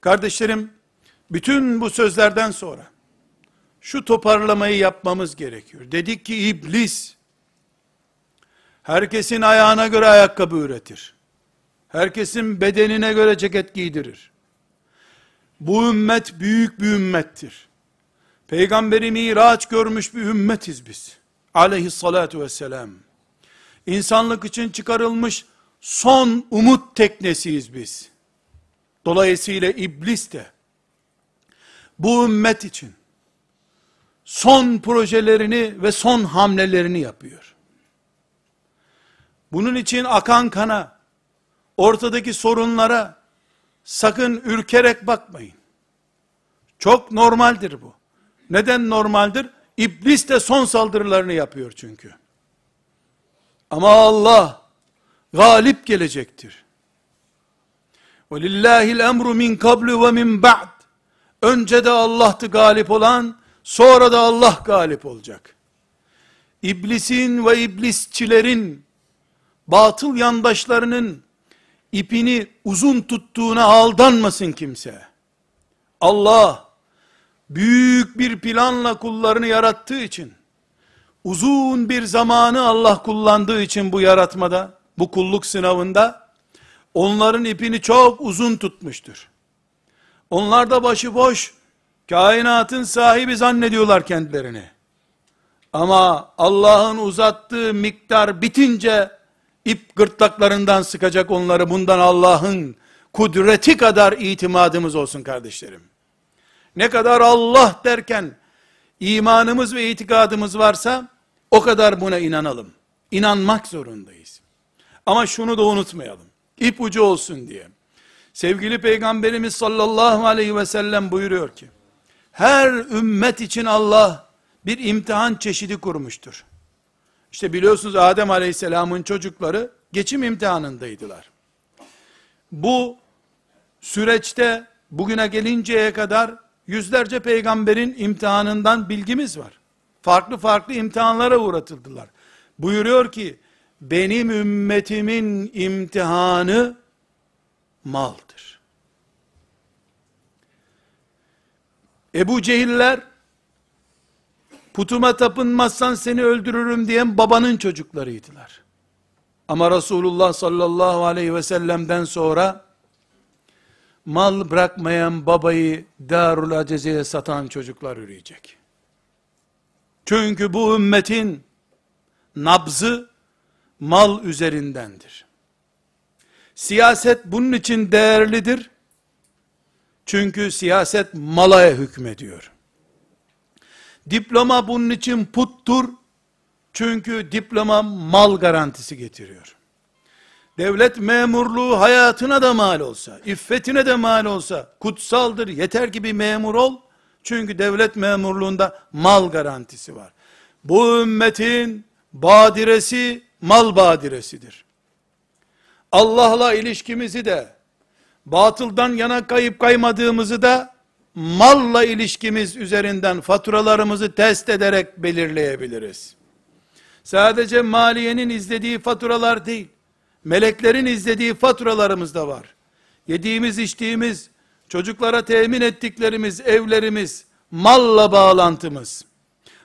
A: Kardeşlerim, bütün bu sözlerden sonra, şu toparlamayı yapmamız gerekiyor. Dedik ki iblis, herkesin ayağına göre ayakkabı üretir. Herkesin bedenine göre ceket giydirir. Bu ümmet büyük bir ümmettir. Peygamberi miraç görmüş bir ümmetiz biz. Aleyhissalatu vesselam. İnsanlık için çıkarılmış son umut teknesiyiz biz. Dolayısıyla iblis de bu ümmet için son projelerini ve son hamlelerini yapıyor. Bunun için akan kana, ortadaki sorunlara sakın ürkerek bakmayın. Çok normaldir bu. Neden normaldir? İblis de son saldırılarını yapıyor çünkü. Ama Allah galip gelecektir. وَلِلَّهِ الْاَمْرُ مِنْ قَبْلُ وَمِنْ بَعْدِ Önce de Allah'tı galip olan, sonra da Allah galip olacak. İblisin ve iblisçilerin, batıl yandaşlarının ipini uzun tuttuğuna aldanmasın kimse. Allah, büyük bir planla kullarını yarattığı için, uzun bir zamanı Allah kullandığı için bu yaratmada, bu kulluk sınavında, onların ipini çok uzun tutmuştur. Onlar da başıboş, kainatın sahibi zannediyorlar kendilerini. Ama Allah'ın uzattığı miktar bitince, ip gırtlaklarından sıkacak onları, bundan Allah'ın kudreti kadar itimadımız olsun kardeşlerim. Ne kadar Allah derken, imanımız ve itikadımız varsa, o kadar buna inanalım. İnanmak zorundayız. Ama şunu da unutmayalım. İp ucu olsun diye. Sevgili Peygamberimiz sallallahu aleyhi ve sellem buyuruyor ki, her ümmet için Allah bir imtihan çeşidi kurmuştur. İşte biliyorsunuz Adem aleyhisselamın çocukları geçim imtihanındaydılar. Bu süreçte bugüne gelinceye kadar yüzlerce peygamberin imtihanından bilgimiz var. Farklı farklı imtihanlara uğratıldılar. Buyuruyor ki, benim ümmetimin imtihanı maldır. Ebu Cehiller, putuma tapınmazsan seni öldürürüm diyen babanın çocuklarıydılar. Ama Resulullah sallallahu aleyhi ve sellem'den sonra, mal bırakmayan babayı Darul Aceze'ye satan çocuklar üreyecek. Çünkü bu ümmetin nabzı mal üzerindendir. Siyaset bunun için değerlidir. Çünkü siyaset malaya hükmediyor. Diploma bunun için puttur. Çünkü diploma mal garantisi getiriyor. Devlet memurluğu hayatına da mal olsa, iffetine de mal olsa, kutsaldır, yeter ki bir memur ol. Çünkü devlet memurluğunda mal garantisi var. Bu ümmetin badiresi mal badiresidir. Allah'la ilişkimizi de, batıldan yana kayıp kaymadığımızı da, malla ilişkimiz üzerinden faturalarımızı test ederek belirleyebiliriz. Sadece maliyenin izlediği faturalar değil, meleklerin izlediği faturalarımız da var. Yediğimiz, içtiğimiz, çocuklara temin ettiklerimiz, evlerimiz, malla bağlantımız,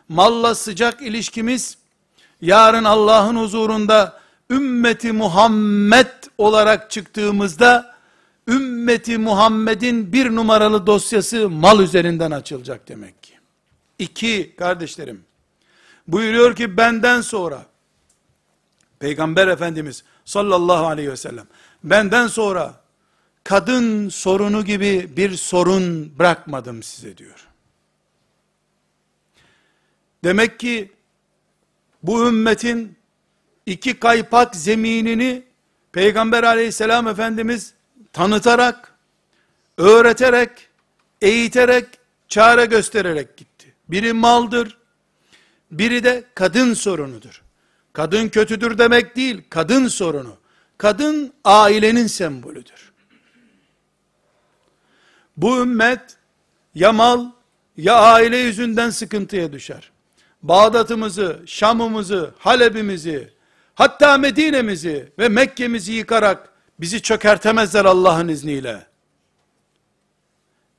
A: malla sıcak ilişkimiz, yarın Allah'ın huzurunda, ümmeti Muhammed olarak çıktığımızda, ümmeti Muhammed'in bir numaralı dosyası mal üzerinden açılacak demek ki. İki, kardeşlerim, buyuruyor ki benden sonra, Peygamber Efendimiz sallallahu aleyhi ve sellem, benden sonra, kadın sorunu gibi bir sorun bırakmadım size diyor. Demek ki, bu ümmetin iki kaypak zeminini Peygamber aleyhisselam Efendimiz tanıtarak, öğreterek, eğiterek, çare göstererek gitti. Biri maldır, biri de kadın sorunudur. Kadın kötüdür demek değil, kadın sorunu. Kadın ailenin sembolüdür. Bu ümmet ya mal ya aile yüzünden sıkıntıya düşer. Bağdat'ımızı, Şam'ımızı, Halep'imizi, hatta Medine'mizi ve Mekke'mizi yıkarak bizi çökertemezler Allah'ın izniyle.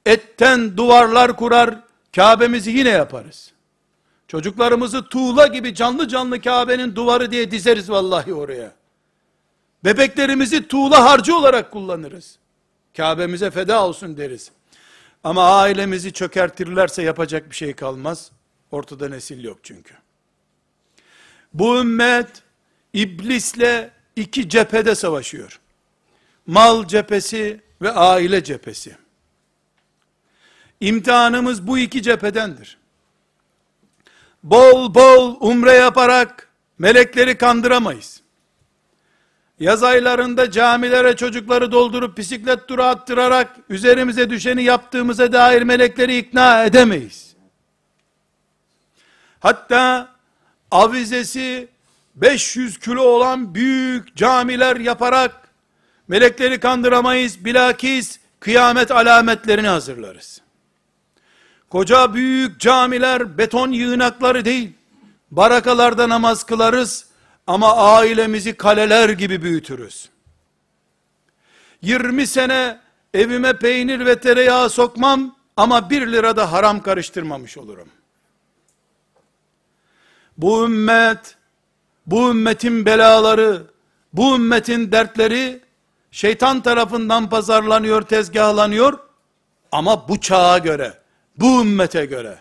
A: Etten duvarlar kurar, Kabe'mizi yine yaparız. Çocuklarımızı tuğla gibi canlı canlı Kabe'nin duvarı diye dizeriz vallahi oraya. Bebeklerimizi tuğla harcı olarak kullanırız. Kabe'mize feda olsun deriz. Ama ailemizi çökertirlerse yapacak bir şey kalmaz. Ortada nesil yok çünkü. Bu ümmet iblisle iki cephede savaşıyor. Mal cephesi ve aile cephesi. İmtihanımız bu iki cephedendir. Bol bol umre yaparak melekleri kandıramayız. Yaz aylarında camilere çocukları doldurup bisiklet turu attırarak üzerimize düşeni yaptığımıza dair melekleri ikna edemeyiz. Hatta avizesi 500 kilo olan büyük camiler yaparak melekleri kandıramayız. Bilakis kıyamet alametlerini hazırlarız. Koca büyük camiler beton yığınakları değil. Barakalarda namaz kılarız ama ailemizi kaleler gibi büyütürüz. 20 sene evime peynir ve tereyağı sokmam ama 1 lirada haram karıştırmamış olurum. Bu ümmet, bu ümmetin belaları, bu ümmetin dertleri şeytan tarafından pazarlanıyor, tezgahlanıyor ama bu çağa göre, bu ümmete göre.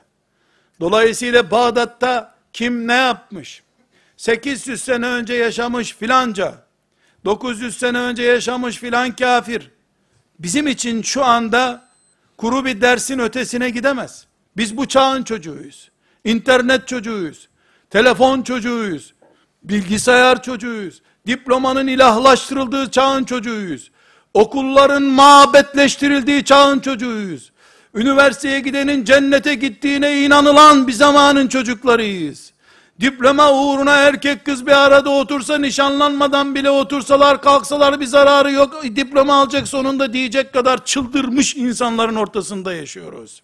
A: Dolayısıyla Bağdat'ta kim ne yapmış? 800 sene önce yaşamış filanca, 900 sene önce yaşamış filan kafir, bizim için şu anda kuru bir dersin ötesine gidemez. Biz bu çağın çocuğuyuz. İnternet çocuğuyuz. Telefon çocuğuyuz. Bilgisayar çocuğuyuz. Diplomanın ilahlaştırıldığı çağın çocuğuyuz. Okulların mabetleştirildiği çağın çocuğuyuz. Üniversiteye gidenin cennete gittiğine inanılan bir zamanın çocuklarıyız. Diploma uğruna erkek kız bir arada otursa nişanlanmadan bile otursalar kalksalar bir zararı yok. Diploma alacak sonunda diyecek kadar çıldırmış insanların ortasında yaşıyoruz.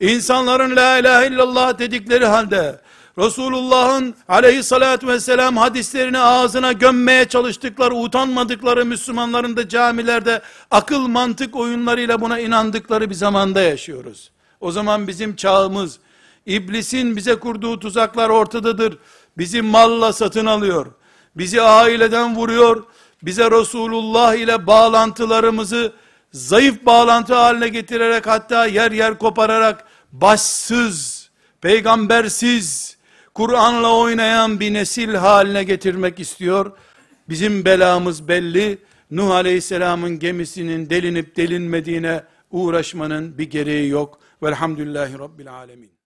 A: İnsanların la ilahe illallah dedikleri halde Resulullah'ın aleyhissalatü vesselam hadislerini ağzına gömmeye çalıştıkları, utanmadıkları Müslümanların da camilerde akıl mantık oyunlarıyla buna inandıkları bir zamanda yaşıyoruz. O zaman bizim çağımız, iblisin bize kurduğu tuzaklar ortadadır. Bizi malla satın alıyor. Bizi aileden vuruyor. Bize Resulullah ile bağlantılarımızı zayıf bağlantı haline getirerek hatta yer yer kopararak başsız, peygambersiz, Kur'an'la oynayan bir nesil haline getirmek istiyor. Bizim belamız belli. Nuh Aleyhisselam'ın gemisinin delinip delinmediğine uğraşmanın bir gereği yok. Velhamdülillahi Rabbil Alemin.